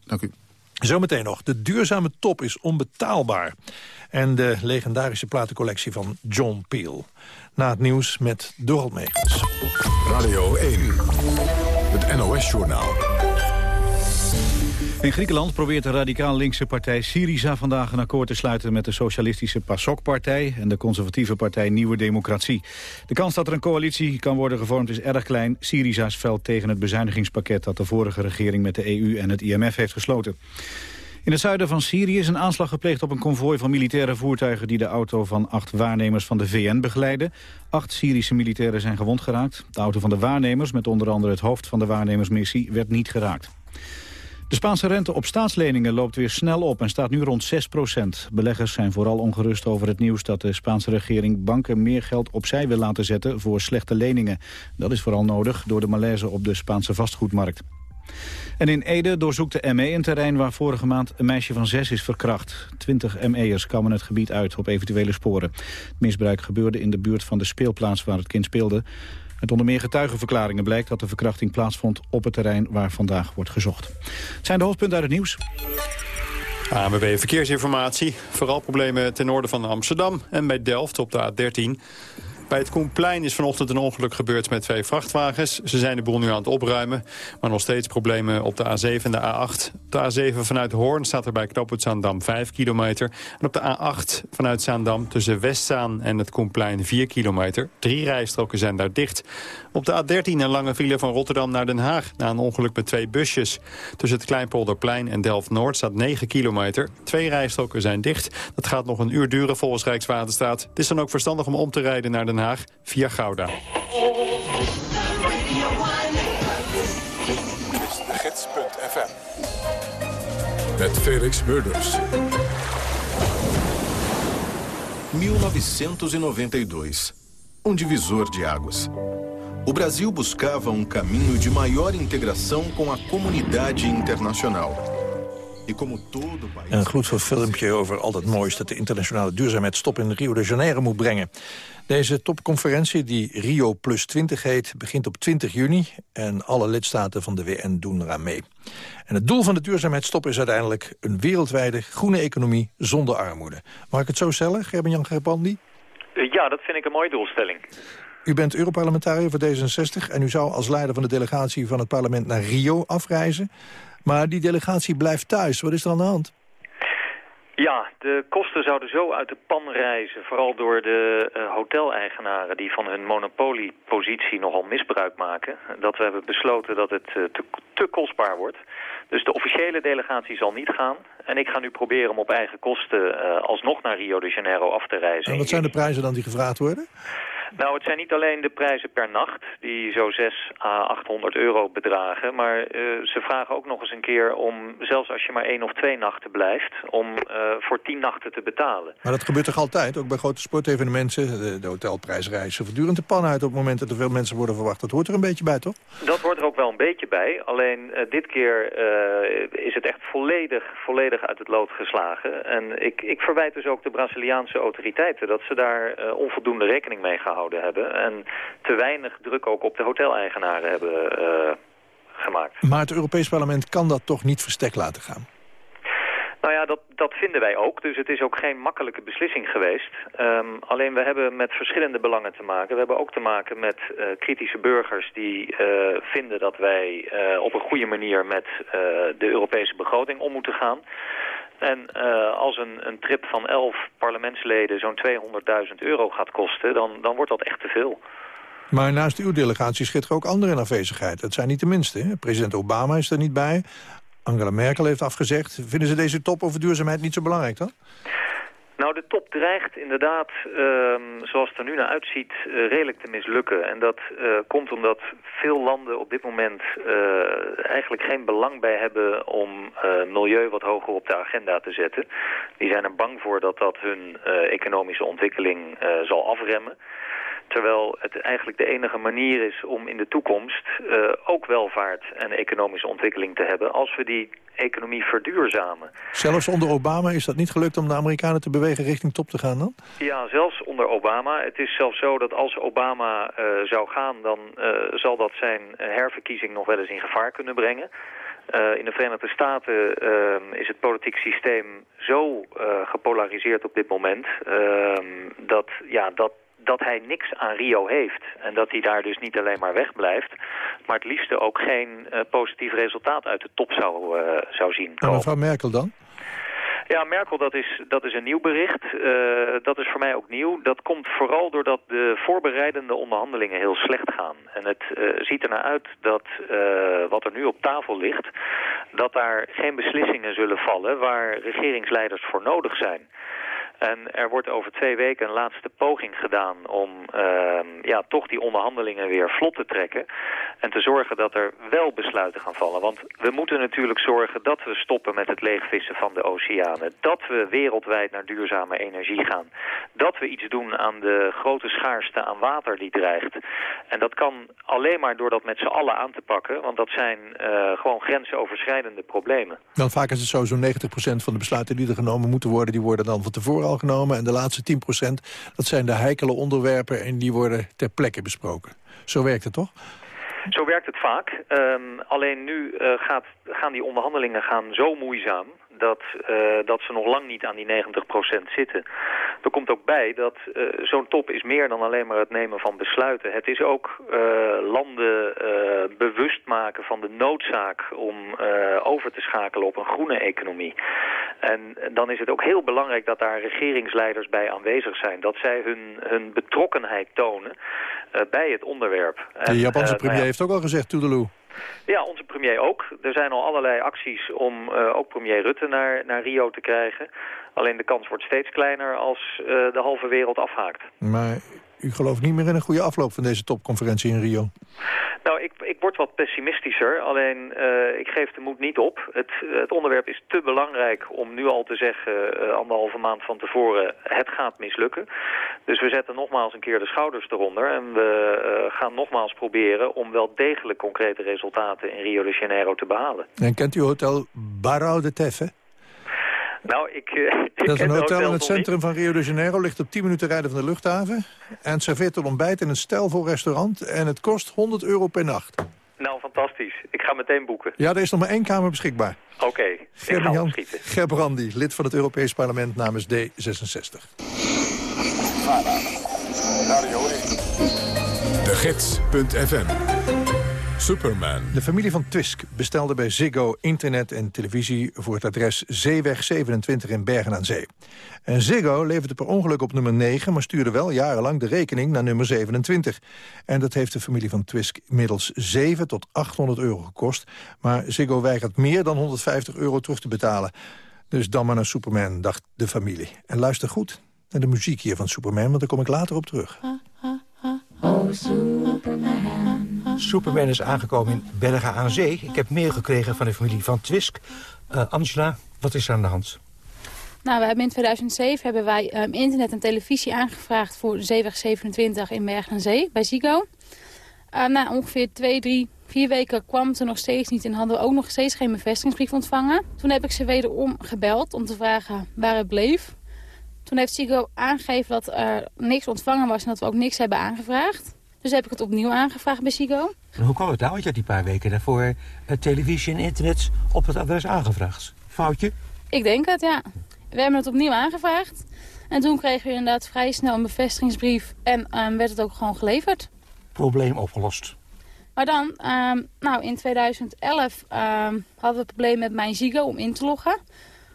Dank u. Zometeen nog. De duurzame top is onbetaalbaar. En de legendarische platencollectie van John Peel. Na het nieuws met Dorald Megens. Radio 1. Het NOS-journaal. In Griekenland probeert de radicaal linkse partij Syriza vandaag een akkoord te sluiten met de socialistische PASOK-partij en de conservatieve partij Nieuwe Democratie. De kans dat er een coalitie kan worden gevormd is erg klein. Syriza's veld tegen het bezuinigingspakket dat de vorige regering met de EU en het IMF heeft gesloten. In het zuiden van Syrië is een aanslag gepleegd op een konvooi van militaire voertuigen die de auto van acht waarnemers van de VN begeleiden. Acht Syrische militairen zijn gewond geraakt. De auto van de waarnemers, met onder andere het hoofd van de waarnemersmissie, werd niet geraakt. De Spaanse rente op staatsleningen loopt weer snel op en staat nu rond 6 procent. Beleggers zijn vooral ongerust over het nieuws dat de Spaanse regering banken meer geld opzij wil laten zetten voor slechte leningen. Dat is vooral nodig door de malaise op de Spaanse vastgoedmarkt. En in Ede doorzoekt de ME een terrein waar vorige maand een meisje van zes is verkracht. Twintig ME'ers kwamen het gebied uit op eventuele sporen. Het misbruik gebeurde in de buurt van de speelplaats waar het kind speelde. Uit onder meer getuigenverklaringen blijkt dat de verkrachting plaatsvond op het terrein waar vandaag wordt gezocht. Het zijn de hoofdpunten uit het nieuws. ANWB Verkeersinformatie. Vooral problemen ten noorden van Amsterdam en bij Delft op de A13. Bij het Koenplein is vanochtend een ongeluk gebeurd met twee vrachtwagens. Ze zijn de boel nu aan het opruimen. Maar nog steeds problemen op de A7 en de A8. Op de A7 vanuit Hoorn staat er bij knooppunt Zaandam 5 kilometer. En op de A8 vanuit Zaandam tussen Westzaan en het Koenplein 4 kilometer. Drie rijstroken zijn daar dicht. Op de A13 een lange file van Rotterdam naar Den Haag... na een ongeluk met twee busjes. Tussen het Kleinpolderplein en Delft-Noord staat 9 kilometer. Twee rijstroken zijn dicht. Dat gaat nog een uur duren volgens Rijkswaterstaat. Het is dan ook verstandig om om te rijden naar Den Haag via Gouda. Gids.fm Met Felix Murders. 1992 um divisor de águas. O Brasil buscava um caminho de maior integração com a comunidade internacional. E. Een gloedvol filmpje over al het moois dat de internationale duurzaamheidstop in Rio de Janeiro moet brengen. Deze topconferentie, die Rio Plus 20 heet, begint op 20 juni. En alle lidstaten van de WN doen eraan mee. En het doel van de duurzaamheidstop is uiteindelijk een wereldwijde groene economie zonder armoede. Mag ik het zo stellen, Gerben-Jan Gerbandi? Ja, dat vind ik een mooie doelstelling. U bent Europarlementariër voor D66 en u zou als leider van de delegatie van het parlement naar Rio afreizen. Maar die delegatie blijft thuis. Wat is er aan de hand? Ja, de kosten zouden zo uit de pan reizen, vooral door de uh, hoteleigenaren die van hun monopoliepositie nogal misbruik maken, dat we hebben besloten dat het uh, te, te kostbaar wordt. Dus de officiële delegatie zal niet gaan. En ik ga nu proberen om op eigen kosten uh, alsnog naar Rio de Janeiro af te reizen. En wat zijn de prijzen dan die gevraagd worden? Nou, het zijn niet alleen de prijzen per nacht, die zo 6 à 800 euro bedragen. Maar uh, ze vragen ook nog eens een keer om, zelfs als je maar één of twee nachten blijft, om uh, voor tien nachten te betalen. Maar dat gebeurt toch altijd? Ook bij grote sportevenementen, de, de hotelprijs reizen voortdurend de pan uit op het moment dat er veel mensen worden verwacht. Dat hoort er een beetje bij, toch? Dat hoort er ook wel een beetje bij. Alleen uh, dit keer is het echt volledig, volledig uit het lood geslagen. En ik, ik verwijt dus ook de Braziliaanse autoriteiten dat ze daar onvoldoende rekening mee gehouden hebben. En te weinig druk ook op de hoteleigenaren hebben uh, gemaakt. Maar het Europees Parlement kan dat toch niet verstek laten gaan? Nou ja, dat, dat vinden wij ook. Dus het is ook geen makkelijke beslissing geweest. Um, alleen we hebben met verschillende belangen te maken. We hebben ook te maken met uh, kritische burgers die uh, vinden dat wij uh, op een goede manier met de Europese begroting om moeten gaan. En uh, als een, een trip van 11 parlementsleden zo'n 200.000 euro gaat kosten, dan, dan wordt dat echt te veel. Maar naast uw delegatie schitteren ook anderen in afwezigheid. Dat zijn niet de minste. Hè? President Obama is er niet bij. Angela Merkel heeft afgezegd. Vinden ze deze top over duurzaamheid niet zo belangrijk dan? Nou, de top dreigt inderdaad, um, zoals het er nu naar uitziet, uh, redelijk te mislukken. En dat uh, komt omdat veel landen op dit moment uh, eigenlijk geen belang bij hebben om milieu wat hoger op de agenda te zetten. Die zijn er bang voor dat dat hun economische ontwikkeling zal afremmen. Terwijl het eigenlijk de enige manier is om in de toekomst uh, ook welvaart en economische ontwikkeling te hebben als we die economie verduurzamen. Zelfs onder Obama is dat niet gelukt om de Amerikanen te bewegen richting top te gaan dan? Ja, zelfs onder Obama. Het is zelfs zo dat als Obama uh, zou gaan, dan uh, zal dat zijn herverkiezing nog wel eens in gevaar kunnen brengen. Uh, in de Verenigde Staten uh, is het politiek systeem zo uh, gepolariseerd op dit moment... dat, ja, dat dat hij niks aan Rio heeft. En dat hij daar dus niet alleen maar wegblijft... maar het liefste ook geen uh, positief resultaat uit de top zou, uh, zou zien komen. En mevrouw Merkel dan? Ja, Merkel, dat is, dat is een nieuw bericht. Uh, dat is voor mij ook nieuw. Dat komt vooral doordat de voorbereidende onderhandelingen heel slecht gaan. En het uh, ziet ernaar uit dat uh, wat er nu op tafel ligt... dat daar geen beslissingen zullen vallen waar regeringsleiders voor nodig zijn. En er wordt over twee weken een laatste poging gedaan om uh, ja, toch die onderhandelingen weer vlot te trekken. En te zorgen dat er wel besluiten gaan vallen. Want we moeten natuurlijk zorgen dat we stoppen met het leegvissen van de oceanen. Dat we wereldwijd naar duurzame energie gaan. Dat we iets doen aan de grote schaarste aan water die dreigt. En dat kan alleen maar door dat met z'n allen aan te pakken. Want dat zijn uh, gewoon grensoverschrijdende problemen. Dan vaak is het zo, zo'n 90% van de besluiten die er genomen moeten worden... die worden dan van tevoren al genomen. En de laatste 10% dat zijn de heikele onderwerpen en die worden ter plekke besproken. Zo werkt het toch? Zo werkt het vaak. Um, alleen nu uh, gaat, gaan die onderhandelingen gaan zo moeizaam dat, uh, dat ze nog lang niet aan die 90% zitten. Er komt ook bij dat uh, zo'n top is meer dan alleen maar het nemen van besluiten. Het is ook uh, landen bewust maken van de noodzaak om over te schakelen op een groene economie. En dan is het ook heel belangrijk dat daar regeringsleiders bij aanwezig zijn. Dat zij hun, hun betrokkenheid tonen bij het onderwerp. De Japanse premier nou ja, heeft ook al gezegd, toedeloe. Ja, onze premier ook. Er zijn al allerlei acties om uh, ook premier Rutte naar, naar Rio te krijgen. Alleen de kans wordt steeds kleiner als uh, de halve wereld afhaakt. Maar u gelooft niet meer in een goede afloop van deze topconferentie in Rio? Nou, ik, ik word wat pessimistischer. Alleen, uh, ik geef de moed niet op. Het, het onderwerp is te belangrijk om nu al te zeggen, uh, anderhalve maand van tevoren, het gaat mislukken. Dus we zetten nogmaals een keer de schouders eronder. En we uh, gaan nogmaals proberen om wel degelijk concrete resultaten in Rio de Janeiro te behalen. En kent u hotel Barão de Tefe? Nou, ik, uh, ik Dat is een hotel in het niet. centrum van Rio de Janeiro. Ligt op 10 minuten rijden van de luchthaven. En het serveert een ontbijt in een stijlvol restaurant. En het kost 100 euro per nacht. Nou, fantastisch. Ik ga meteen boeken. Ja, er is nog maar één kamer beschikbaar. Oké, okay, ik ga Jan schieten. Gerbrandi, lid van het Europees Parlement namens D66. De Gids.fm Superman. De familie van Twisk bestelde bij Ziggo internet en televisie... voor het adres Zeeweg 27 in Bergen aan Zee. En Ziggo leverde per ongeluk op nummer 9... maar stuurde wel jarenlang de rekening naar nummer 27. En dat heeft de familie van Twisk inmiddels 7 tot 800 euro gekost. Maar Ziggo weigert meer dan 150 euro terug te betalen. Dus dan maar naar Superman, dacht de familie. En luister goed naar de muziek hier van Superman... want daar kom ik later op terug. Oh, Superman. Superman is aangekomen in Bergen aan Zee. Ik heb mail gekregen van de familie van Twisk. Uh, Angela, wat is er aan de hand? Nou, hebben in 2007 hebben wij um, internet en televisie aangevraagd voor Zeeweg 27 in Bergen aan Zee bij Ziggo. Uh, na ongeveer twee, drie, vier weken kwam er nog steeds niet en hadden we ook nog steeds geen bevestigingsbrief ontvangen. Toen heb ik ze wederom gebeld om te vragen waar het bleef. Toen heeft Ziggo aangegeven dat er niks ontvangen was en dat we ook niks hebben aangevraagd. Dus heb ik het opnieuw aangevraagd bij. En hoe kwam het nou? Want je had die paar weken daarvoor uh, televisie en internet op het adres aangevraagd. Foutje? Ik denk het, ja. We hebben het opnieuw aangevraagd. En toen kregen we inderdaad vrij snel een bevestigingsbrief en um, werd het ook gewoon geleverd. Probleem opgelost. Maar dan, um, nou in 2011 um, hadden we het probleem met mijn Ziggo om in te loggen.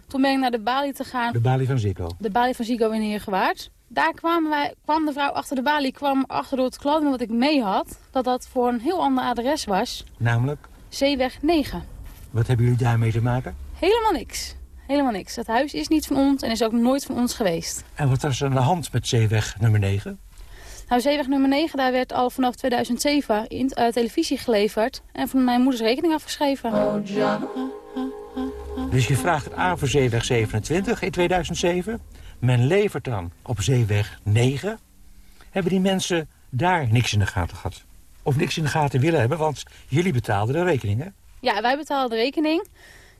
Toen ben ik naar de balie te gaan. De balie van Ziggo? De balie van Ziggo in Heergewaard. Daar kwamen wij, kwam de vrouw achter de balie, kwam achter door het kladden wat ik mee had... dat dat voor een heel ander adres was. Namelijk? Zeeweg 9. Wat hebben jullie daarmee te maken? Helemaal niks. Helemaal niks. Het huis is niet van ons en is ook nooit van ons geweest. En wat was er aan de hand met Zeeweg nummer 9? Nou, Zeeweg nummer 9, daar werd al vanaf 2007 in uh, televisie geleverd... en van mijn moeders rekening afgeschreven. Dus je vraagt het aan voor Zeeweg 27 in 2007. Men levert dan op Zeeweg 9. Hebben die mensen daar niks in de gaten gehad? Of niks in de gaten willen hebben, want jullie betaalden de rekening, hè? Ja, wij betaalden de rekening.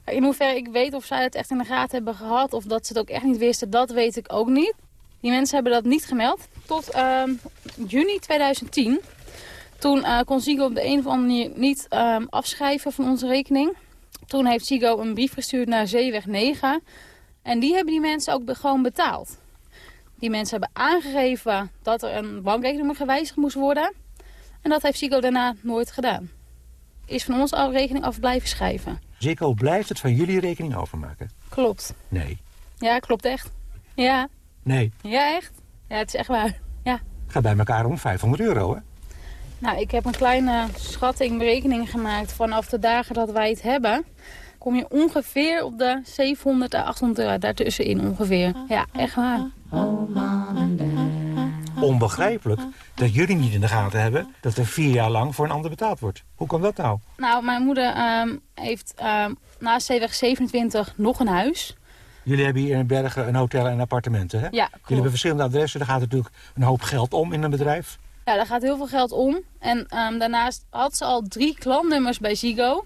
In hoeverre ik weet of zij het echt in de gaten hebben gehad... of dat ze het ook echt niet wisten, dat weet ik ook niet. Die mensen hebben dat niet gemeld. Tot uh, juni 2010. Toen uh, kon Zigo op de een of andere manier niet uh, afschrijven van onze rekening. Toen heeft Zigo een brief gestuurd naar Zeeweg 9. En die hebben die mensen ook gewoon betaald. Die mensen hebben aangegeven dat er een bankrekening gewijzigd moest worden. En dat heeft Zigo daarna nooit gedaan. Is van ons al rekening af blijven schrijven. Zico blijft het van jullie rekening overmaken? Klopt. Nee. Ja, klopt echt. Ja. Nee. Ja, echt. Ja, het is echt waar. Ja. Het gaat bij elkaar om 500 euro, hè? Nou, ik heb een kleine schatting, berekening gemaakt vanaf de dagen dat wij het hebben. Kom je ongeveer op de 700 à 800 euro daartussenin ongeveer. Ja, echt waar. Onbegrijpelijk dat jullie niet in de gaten hebben dat er vier jaar lang voor een ander betaald wordt. Hoe kan dat nou? Nou, mijn moeder um, heeft um, naast Zeeweg 27 nog een huis. Jullie hebben hier in Bergen een hotel en appartementen, hè? Ja. Jullie hebben verschillende adressen. Daar gaat natuurlijk een hoop geld om in een bedrijf. Ja, daar gaat heel veel geld om. En um, daarnaast had ze al drie klantnummers bij Zigo.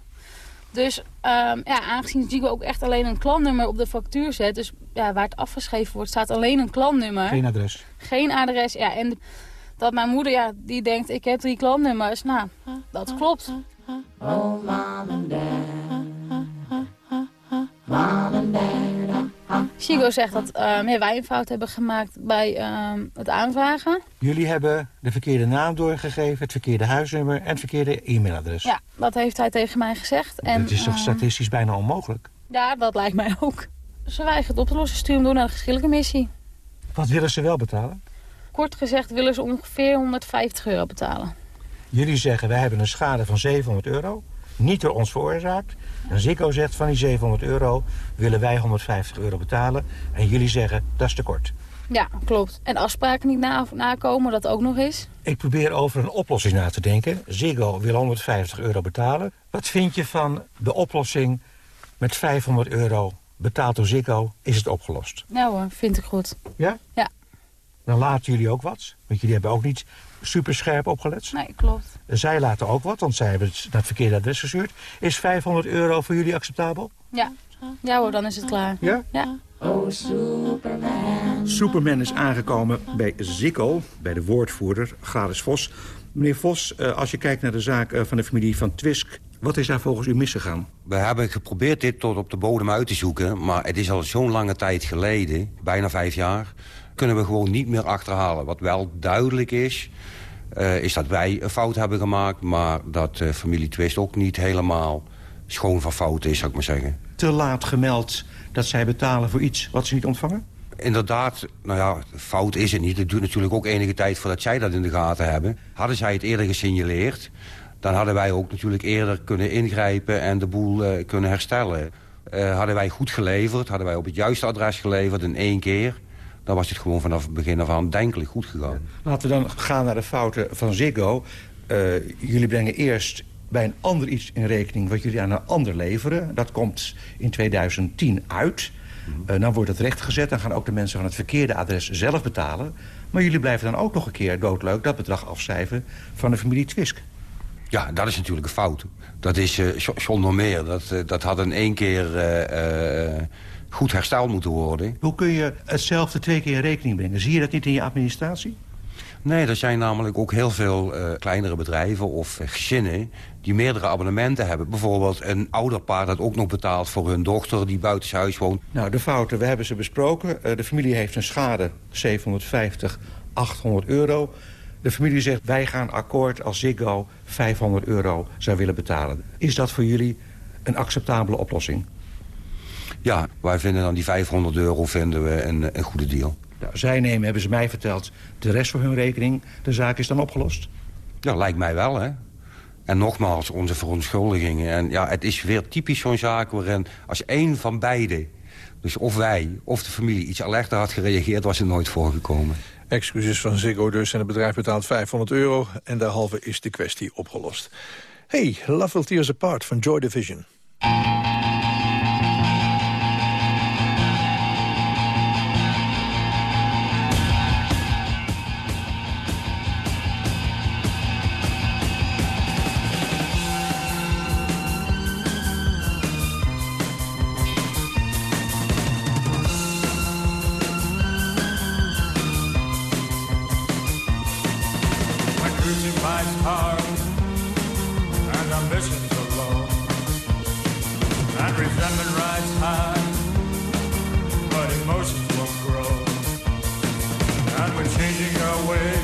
Dus um, ja, aangezien Zigo ook echt alleen een klantnummer op de factuur zet... dus ja, waar het afgeschreven wordt, staat alleen een klantnummer. Geen adres. Geen adres, ja. En dat mijn moeder, ja, die denkt, ik heb drie klantnummers. Nou, dat klopt. Oh, mom and dad. Mom Chigo zegt dat um, ja, wij een fout hebben gemaakt bij um, het aanvragen. Jullie hebben de verkeerde naam doorgegeven, het verkeerde huisnummer en het verkeerde e-mailadres. Ja, dat heeft hij tegen mij gezegd. En, dat is toch uh, statistisch bijna onmogelijk? Ja, dat lijkt mij ook. Ze weigert op te lossen, sturen door naar de geschillige missie. Wat willen ze wel betalen? Kort gezegd willen ze ongeveer 150 euro betalen. Jullie zeggen, wij hebben een schade van 700 euro, niet door ons veroorzaakt. En Zico zegt, van die 700 euro willen wij 150 euro betalen. En jullie zeggen, dat is te kort. Ja, klopt. En afspraken niet na, nakomen, dat ook nog is. Ik probeer over een oplossing na te denken. Ziggo wil 150 euro betalen. Wat vind je van de oplossing met 500 euro betaald door Ziggo? Is het opgelost? Nou hoor, vind ik goed. Ja? Ja. Dan laten jullie ook wat. Want jullie hebben ook niet super scherp opgelet. Nee, klopt. Zij laten ook wat, want zij hebben het naar het verkeerde adres gestuurd. Is 500 euro voor jullie acceptabel? Ja. Ja hoor, dan is het klaar. Ja? Ja. Oh, Superman. Superman is aangekomen bij Zikko, bij de woordvoerder Gladys Vos. Meneer Vos, als je kijkt naar de zaak van de familie van Twisk... wat is daar volgens u misgegaan? We hebben geprobeerd dit tot op de bodem uit te zoeken... maar het is al zo'n lange tijd geleden, bijna vijf jaar... kunnen we gewoon niet meer achterhalen. Wat wel duidelijk is... Uh, is dat wij een fout hebben gemaakt... maar dat uh, familie Twist ook niet helemaal schoon van fouten is, zou ik maar zeggen. Te laat gemeld dat zij betalen voor iets wat ze niet ontvangen? Inderdaad, nou ja, fout is het niet. Het duurt natuurlijk ook enige tijd voordat zij dat in de gaten hebben. Hadden zij het eerder gesignaleerd... dan hadden wij ook natuurlijk eerder kunnen ingrijpen en de boel uh, kunnen herstellen. hadden wij goed geleverd, hadden wij op het juiste adres geleverd in één keer dan was het gewoon vanaf het begin af aan denkelijk goed gegaan. Laten we dan gaan naar de fouten van Ziggo. Uh, jullie brengen eerst bij een ander iets in rekening... wat jullie aan een ander leveren. Dat komt in 2010 uit. Uh, dan wordt het rechtgezet. Dan gaan ook de mensen van het verkeerde adres zelf betalen. Maar jullie blijven dan ook nog een keer doodleuk... dat bedrag afschrijven van de familie Twisk. Ja, dat is natuurlijk een fout. Dat is uh, zonder meer. Dat, uh, dat had in één keer goed hersteld moeten worden. Hoe kun je hetzelfde twee keer in rekening brengen? Zie je dat niet in je administratie? Nee, er zijn namelijk ook heel veel uh, kleinere bedrijven of uh, gezinnen... die meerdere abonnementen hebben. Bijvoorbeeld een ouderpaar dat ook nog betaalt voor hun dochter... die buitenshuis woont. Nou, de fouten, we hebben ze besproken. Uh, de familie heeft een schade, 750, 800 euro. De familie zegt, wij gaan akkoord als Ziggo 500 euro zou willen betalen. Is dat voor jullie een acceptabele oplossing? Ja, wij vinden dan die 500 euro vinden we een, een goede deal. Ja, zij nemen, hebben ze mij verteld, de rest voor hun rekening. De zaak is dan opgelost? Ja, lijkt mij wel, hè. En nogmaals, onze verontschuldigingen. En ja, het is weer typisch zo'n zaak waarin als één van beide... dus of wij of de familie iets alerter had gereageerd... was het nooit voorgekomen. Excuses van Ziggo dus en het bedrijf betaalt 500 euro... en derhalve is de kwestie opgelost. Hey, Love Will Tears Apart van Joy Division. My cruising bike's hard and ambitions low, and resentment rides high, but emotions won't grow. And we're changing our ways,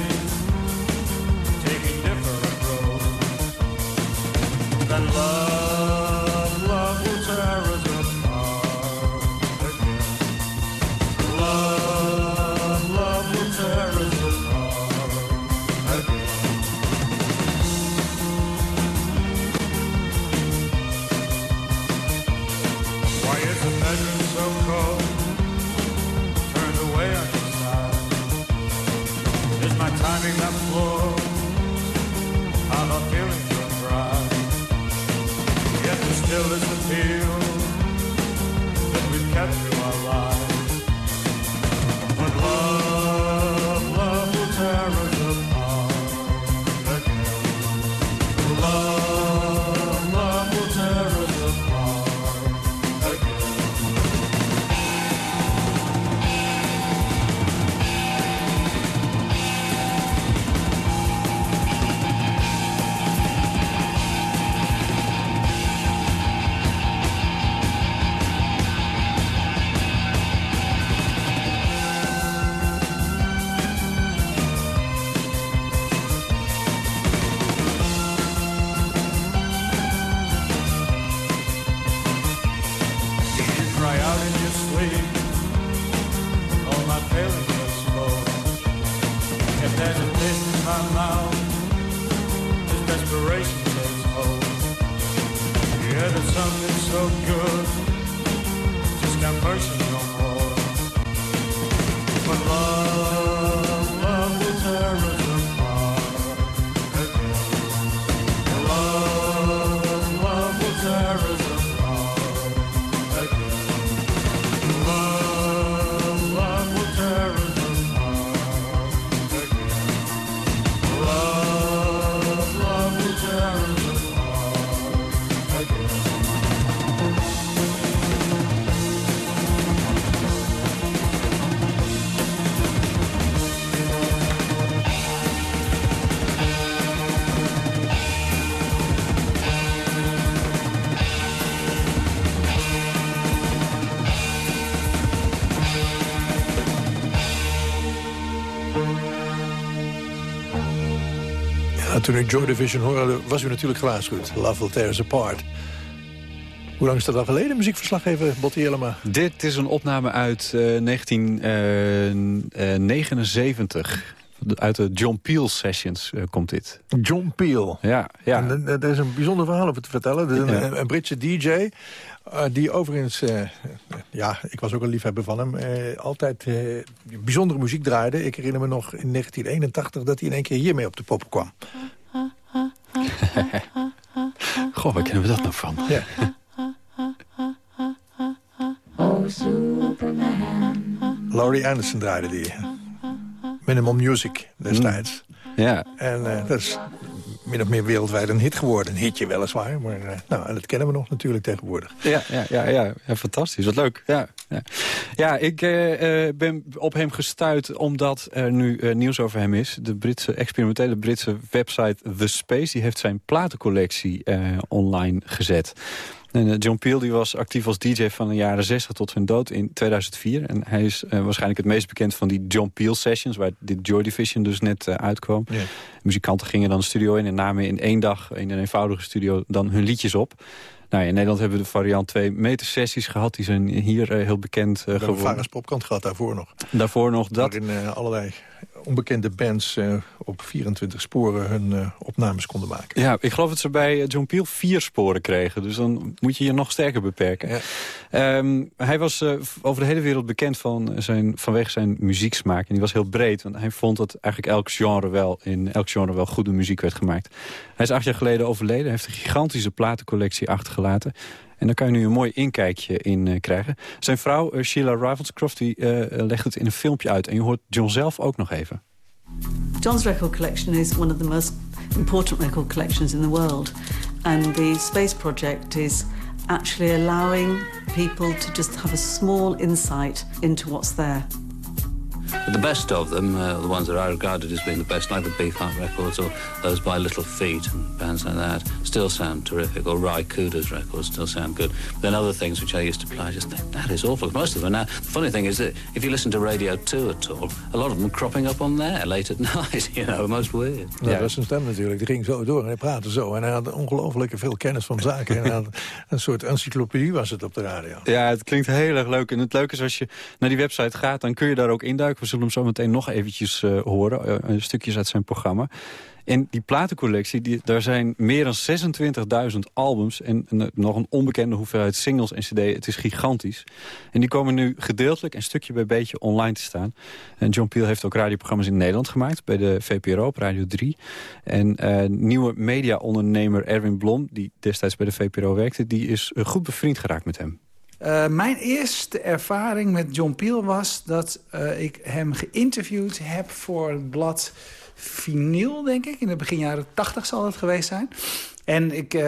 there's something so good, just can't pursue no more. But love, toen ik Joy Division hoorde, was u natuurlijk gewaarschuwd. Love will tear us apart. Hoe lang is dat al geleden, muziekverslaggever Botti Jellema? Dit is een opname uit eh, 1979. Uit de John Peel Sessions eh, komt dit. John Peel. Ja, ja. En, eh, er is een bijzonder verhaal over te vertellen. Er is een, Ja. een, Britse DJ, eh, die overigens... eh, ja, ik was ook een liefhebber van hem. eh, altijd eh, bijzondere muziek draaide. Ik herinner me nog in 1981 dat hij in één keer hiermee op de poppen kwam. Goh, waar kennen we dat nou van? Ja. Laurie Anderson draaide die. Minimum Music destijds. Ja. En eh, dat is min of meer wereldwijd een hit geworden. Een hitje weliswaar, maar eh, nou, en dat kennen we nog natuurlijk tegenwoordig. Ja, ja, ja, ja, ja, fantastisch. Wat leuk. Ja, ja. ja ik eh, eh, ben op hem gestuurd omdat er nu eh, nieuws over hem is. De Britse, experimentele Britse website The Space... die heeft zijn platencollectie online gezet. En, John Peel die was actief als DJ van de jaren 60 tot zijn dood in 2004. En hij is waarschijnlijk het meest bekend van die John Peel Sessions... waar dit Joy Division dus net uitkwam. Muzikanten gingen dan de studio in en namen in één dag... in een eenvoudige studio dan hun liedjes op. Nou, in Nederland hebben we de variant 2 metersessies gehad. Die zijn hier eh, heel bekend uh, We hebben geworden. Varens Popkant gehad daarvoor nog. Daarvoor nog dat. Waarin eh, allerlei onbekende bands eh, op 24 sporen hun eh, opnames konden maken. Ja, ik geloof dat ze bij John Peel vier sporen kregen. Dus dan moet je je nog sterker beperken. Ehm, hij was eh, over de hele wereld bekend van zijn, vanwege zijn muzieksmaak. En die was heel breed, want hij vond dat eigenlijk elk genre wel, in elk genre wel goede muziek werd gemaakt. Hij is acht jaar geleden overleden. Hij heeft een gigantische platencollectie achtergelaten. En daar kan je nu een mooi inkijkje in eh, krijgen. Zijn vrouw, eh, Sheila Ravenscroft, die eh, legt het in een filmpje uit. En je hoort John zelf ook nog even. John's record collection is one of the most important record collections in the world. And the Space Project is actually allowing people to just have a small insight into what's there. But the best of them, uh, the ones that I regarded as being the best, like the Beefheart records or those by Little Feet and bands like that, still sound terrific. Or Ry Cooder's records still sound good. But then other things which I used to play, I just think, that is awful. Most of them now, the funny thing is that if you listen to Radio 2 at all, a lot of them are cropping up on there late at night, you know, most weird. Nou, Dat was zijn stem natuurlijk. Die ging zo door en hij praatte zo. En hij had ongelooflijk veel kennis van zaken. en hij had een soort encyclopedie was het op de radio. Ja, het klinkt heel erg leuk. En het leuke is als je naar die website gaat, dan kun je daar ook induiken. We zullen hem zo meteen nog eventjes eh, horen, eh, stukjes uit zijn programma. En die platencollectie, die, daar zijn meer dan 26.000 albums... en, en nog een onbekende hoeveelheid singles en cd. Het is gigantisch. En die komen nu gedeeltelijk en stukje bij beetje online te staan. En John Peel heeft ook radioprogramma's in Nederland gemaakt... bij de VPRO op Radio 3. En eh, nieuwe mediaondernemer Erwin Blom, die destijds bij de VPRO werkte... die is eh, goed bevriend geraakt met hem. Uh, mijn eerste ervaring met John Peel was dat uh, ik hem geïnterviewd heb voor het blad Vinyl, denk ik. In de begin jaren 80 zal het geweest zijn. En ik uh,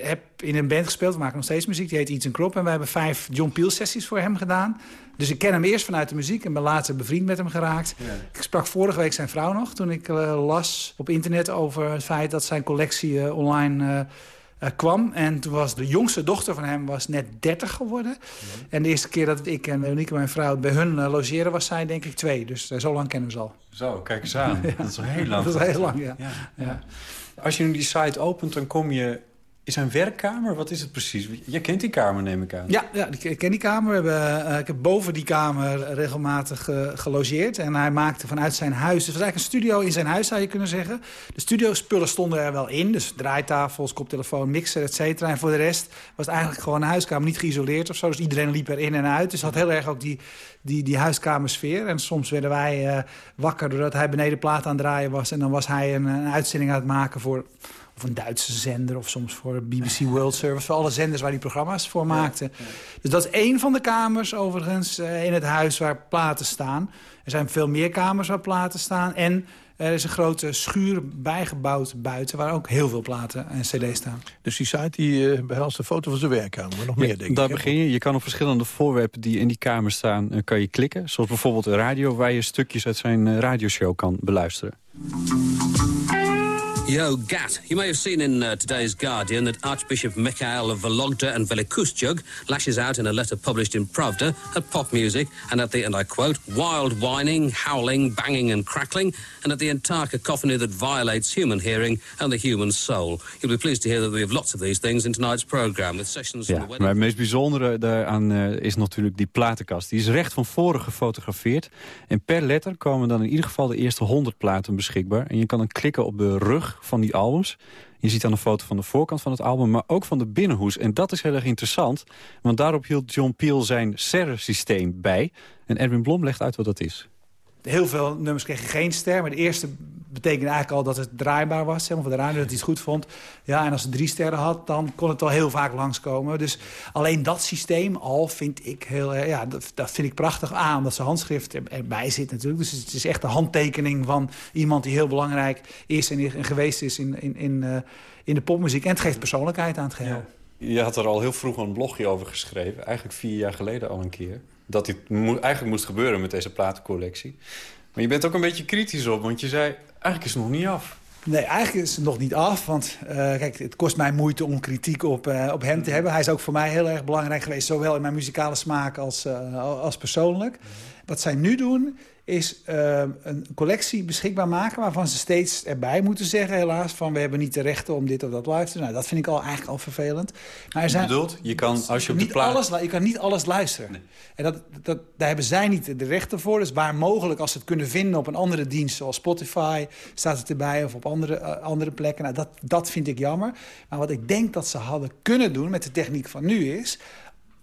heb in een band gespeeld, we maken nog steeds muziek, die heet Eats Crop. En we hebben vijf John Peel sessies voor hem gedaan. Dus ik ken hem eerst vanuit de muziek en ben later bevriend met hem geraakt. Ja. Ik sprak vorige week zijn vrouw nog, toen ik las op internet over het feit dat zijn collectie online... Uh, kwam. En toen was de jongste dochter van hem was net 30 geworden. Ja. En de eerste keer dat ik en Veronique, mijn vrouw, bij hun uh, logeren was zij denk ik twee. Dus uh, zo lang kennen we ze al. Zo, kijk eens aan. ja. Dat is heel lang. Dat is heel lang, ja. ja. Als je nu die site opent, dan kom je... Is een werkkamer? Wat is het precies? Je kent die kamer, neem ik aan. Ja, ja ik ken die kamer. We hebben, uh, ik heb boven die kamer regelmatig uh, gelogeerd. En hij maakte vanuit zijn huis... Het was eigenlijk een studio in zijn huis, zou je kunnen zeggen. De studiospullen stonden er wel in. Dus draaitafels, koptelefoon, mixer, et cetera. En voor de rest was het eigenlijk gewoon een huiskamer. Niet geïsoleerd of zo. Dus iedereen liep er in en uit. Dus had heel erg ook die, die, die huiskamersfeer. En soms werden wij uh, wakker doordat hij beneden plaat aan het draaien was. En dan was hij een, een uitzending aan het maken voor of een Duitse zender of soms voor BBC World Service. Voor alle zenders waar die programma's voor maakten. Ja, ja. Dus dat is één van de kamers overigens uh, in het huis waar platen staan. Er zijn veel meer kamers waar platen staan. En er is een grote schuur bijgebouwd buiten... waar ook heel veel platen en cd's staan. Dus die site die, uh, behelst een foto van zijn werkkamer. Maar nog meer, denk ik. Daar begin je. Je kan op verschillende voorwerpen die in die kamer staan... Uh, kan je klikken. Zoals bijvoorbeeld een radio... waar je stukjes uit zijn uh, radioshow kan beluisteren. Yo, Gat, you may have seen in uh, today's Guardian that Archbishop Mikhail of Vologda and Velikustjug lashes out in a letter published in Pravda at pop music and at the, and I quote, wild whining, howling, banging and crackling, and at the entire cacophony that violates human hearing and the human soul. You'll be pleased to hear that we have lots of these things in tonight's program with sessions ja, maar het meest bijzondere daaraan uh, is natuurlijk die platenkast. Die is recht van voren gefotografeerd. En per letter komen dan in ieder geval de eerste 100 platen beschikbaar. En je kan dan klikken op de rug van die albums. Je ziet dan een foto van de voorkant van het album, maar ook van de binnenhoes. En dat is heel erg interessant, want daarop hield John Peel zijn SER-systeem bij. En Erwin Blom legt uit wat dat is. Heel veel nummers kregen geen ster, maar de eerste betekende eigenlijk al dat het draaibaar was. Zeg maar, de dat hij het goed vond. Ja, en als het drie sterren had, dan kon het al heel vaak langskomen. Dus alleen dat systeem al vind ik heel... Ja, dat, dat vind ik prachtig aan, omdat zijn handschrift erbij zit natuurlijk. Dus het is echt de handtekening van iemand die heel belangrijk is... en geweest is in, in, in, uh, in de popmuziek. En het geeft persoonlijkheid aan het geheel. Je had er al heel vroeg een blogje over geschreven. Eigenlijk vier jaar geleden al een keer. Dat dit mo eigenlijk moest gebeuren met deze platencollectie. Maar je bent ook een beetje kritisch op, want je zei... eigenlijk is het nog niet af. Nee, eigenlijk is het nog niet af. Want uh, kijk, het kost mij moeite om kritiek op, uh, op hem te hebben. Hij is ook voor mij heel erg belangrijk geweest. Zowel in mijn muzikale smaak als, uh, als persoonlijk. Wat zij nu doen is uh, een collectie beschikbaar maken... waarvan ze steeds erbij moeten zeggen, helaas... van we hebben niet de rechten om dit of dat live te. Nou, dat vind ik al eigenlijk al vervelend. Maar er zijn, je bedoelt, je kan als je op de niet plaat... alles, je kan niet alles luisteren. Nee. En dat, dat, daar hebben zij niet de rechten voor. Dus waar mogelijk, als ze het kunnen vinden op een andere dienst... zoals Spotify, staat het erbij, of op andere, uh, andere plekken. Nou, dat, dat vind ik jammer. Maar wat ik denk dat ze hadden kunnen doen met de techniek van nu is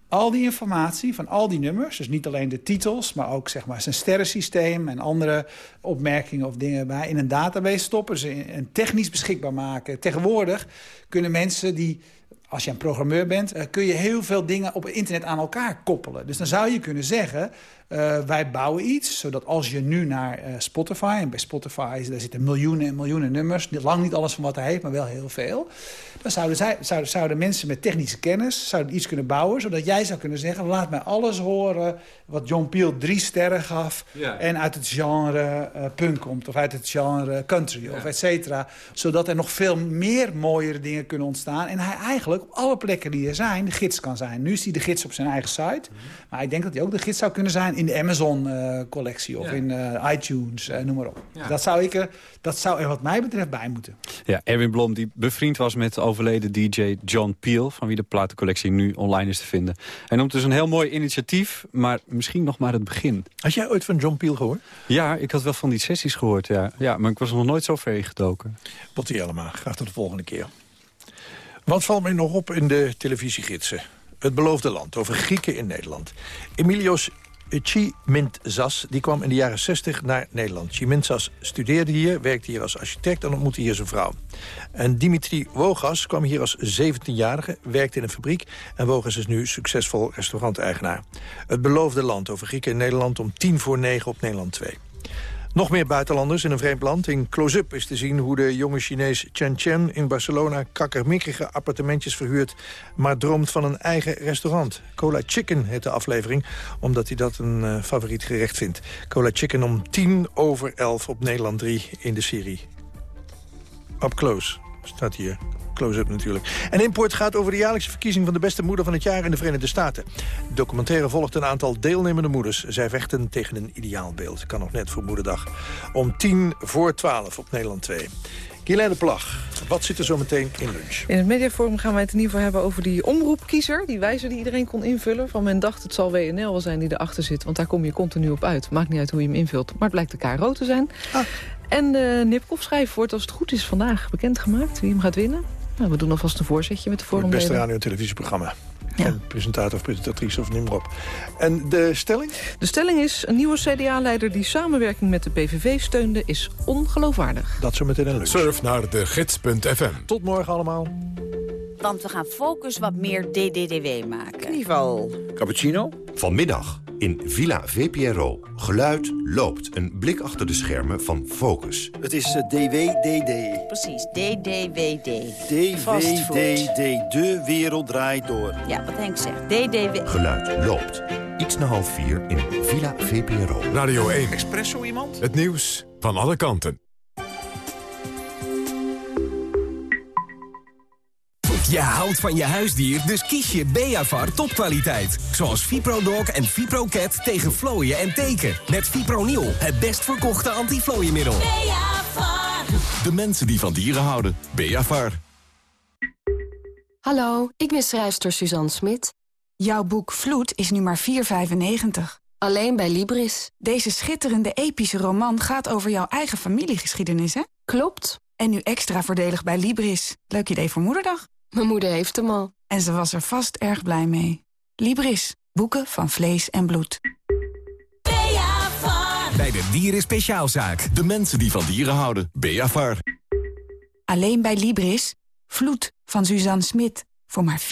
al die informatie van al die nummers... dus niet alleen de titels, maar ook zeg maar, zijn sterrensysteem... en andere opmerkingen of dingen bij in een database stoppen. Ze en technisch beschikbaar maken. Tegenwoordig kunnen mensen die... Als je een programmeur bent, uh, kun je heel veel dingen op het internet aan elkaar koppelen. Dus dan zou je kunnen zeggen, uh, wij bouwen iets, zodat als je nu naar uh, Spotify... en bij Spotify daar zitten miljoenen en miljoenen nummers... lang niet alles van wat hij heeft, maar wel heel veel... dan zouden, zij, zouden, zouden mensen met technische kennis zouden iets kunnen bouwen... zodat jij zou kunnen zeggen, laat mij alles horen... wat John Peel drie sterren gaf... Ja. en uit het genre uh, punk komt, of uit het genre country, ja. of et cetera. Zodat er nog veel meer mooiere dingen kunnen ontstaan... en hij eigenlijk op alle plekken die er zijn de gids kan zijn. Nu is hij de gids op zijn eigen site... Mm. maar ik denk dat hij ook de gids zou kunnen zijn in de Amazon-collectie uh, of ja. in uh, iTunes, uh, noem maar op. Ja. Dat, zou ik er, dat zou er wat mij betreft bij moeten. Ja, Erwin Blom, die bevriend was met de overleden DJ John Peel... van wie de platencollectie nu online is te vinden. Hij noemt dus een heel mooi initiatief, maar misschien nog maar het begin. Had jij ooit van John Peel gehoord? Ja, ik had wel van die sessies gehoord, ja. ja maar ik was nog nooit zo ver gedoken. Botti Jellema, graag tot de volgende keer. Wat valt mij nog op in de televisiegidsen? Het beloofde land, over Grieken in Nederland. Emilios Chimintzas die kwam in de jaren 60 naar Nederland. Chimintzas studeerde hier, werkte hier als architect en ontmoette hier zijn vrouw. En Dimitri Wogas kwam hier als 17-jarige, werkte in een fabriek... en Wogas is nu succesvol restauranteigenaar. Het beloofde land over Grieken in Nederland om tien voor negen op Nederland 2. Nog meer buitenlanders in een vreemd land. In Close-up is te zien hoe de jonge Chinees Chen Chen in Barcelona... kakkermikkige appartementjes verhuurt, maar droomt van een eigen restaurant. Cola Chicken heet de aflevering, omdat hij dat een uh, favoriet gerecht vindt. Cola Chicken om tien over elf op Nederland 3 in de serie. Up close staat hier close-up natuurlijk. En Import gaat over de jaarlijkse verkiezing van de beste moeder van het jaar in de Verenigde Staten. De documentaire volgt een aantal deelnemende moeders. Zij vechten tegen een ideaalbeeld. Kan nog net voor moederdag. Om tien voor twaalf op Nederland 2. Guylaine de Plag, wat zit er zo meteen in lunch? In het mediaforum gaan wij het in ieder geval hebben over die omroepkiezer. Die wijzer die iedereen kon invullen. Van men dacht het zal WNL wel zijn die erachter zit. Want daar kom je continu op uit. Maakt niet uit hoe je hem invult. Maar het blijkt de KRO te zijn. Ah. En de Nipkoff-schijf wordt als het goed is vandaag bekendgemaakt. Wie hem gaat winnen. Nou, we doen alvast een voorzetje met de vorm. Het beste radio- en televisieprogramma. Ja. En presentator of presentatrice of noem maar op. En de stelling? De stelling is, een nieuwe CDA-leider die samenwerking met de PVV steunde... is ongeloofwaardig. Dat zo meteen een lunch. Surf naar de gids.fm. Tot morgen allemaal. Want we gaan Focus wat meer DDDW maken. Knieval. Cappuccino? Vanmiddag in Villa VPRO. Geluid loopt. Een blik achter de schermen van Focus. Het is uh, DWDD. Precies, DDWD. DWDD. De wereld draait door. Ja, wat Henk zegt. DDW. Geluid loopt. Iets na half vier in Villa VPRO. Radio 1. Espresso iemand? Het nieuws van alle kanten. Je houdt van je huisdier, dus kies je Beavar topkwaliteit. Zoals ViproDog en ViproCat tegen vlooien en teken. Met Fipronil, het best verkochte antiflooiemiddel. Beavar. De mensen die van dieren houden. Beavar. Hallo, ik ben schrijfster Suzanne Smit. Jouw boek Vloed is nu maar 4,95. Alleen bij Libris. Deze schitterende epische roman gaat over jouw eigen familiegeschiedenis, hè? Klopt. En nu extra voordelig bij Libris. Leuk idee voor moederdag. Mijn moeder heeft hem al. En ze was er vast erg blij mee. Libris. Boeken van vlees en bloed. Bij de Dieren Speciaalzaak. De mensen die van dieren houden. Beavar. Alleen bij Libris. Vloed van Suzanne Smit. Voor maar 4,95.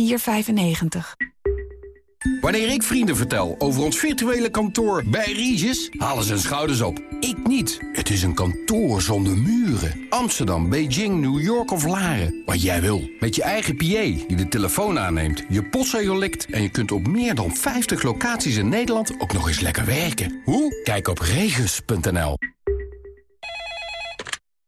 Wanneer ik vrienden vertel over ons virtuele kantoor bij Regis, halen ze hun schouders op. Ik niet. Het is een kantoor zonder muren. Amsterdam, Beijing, New York of Laren. Wat jij wil. Met je eigen PA die de telefoon aanneemt, je postzegel likt... en je kunt op meer dan 50 locaties in Nederland ook nog eens lekker werken. Hoe? Kijk op regis.nl.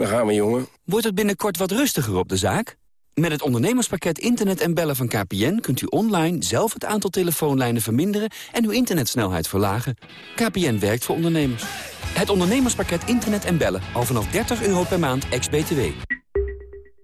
daar gaan we, jongen. Wordt het binnenkort wat rustiger op de zaak? Met het ondernemerspakket Internet en Bellen van KPN... kunt u online zelf het aantal telefoonlijnen verminderen... en uw internetsnelheid verlagen. KPN werkt voor ondernemers. Het ondernemerspakket Internet en Bellen. Al vanaf 30 euro per maand, ex-BTW.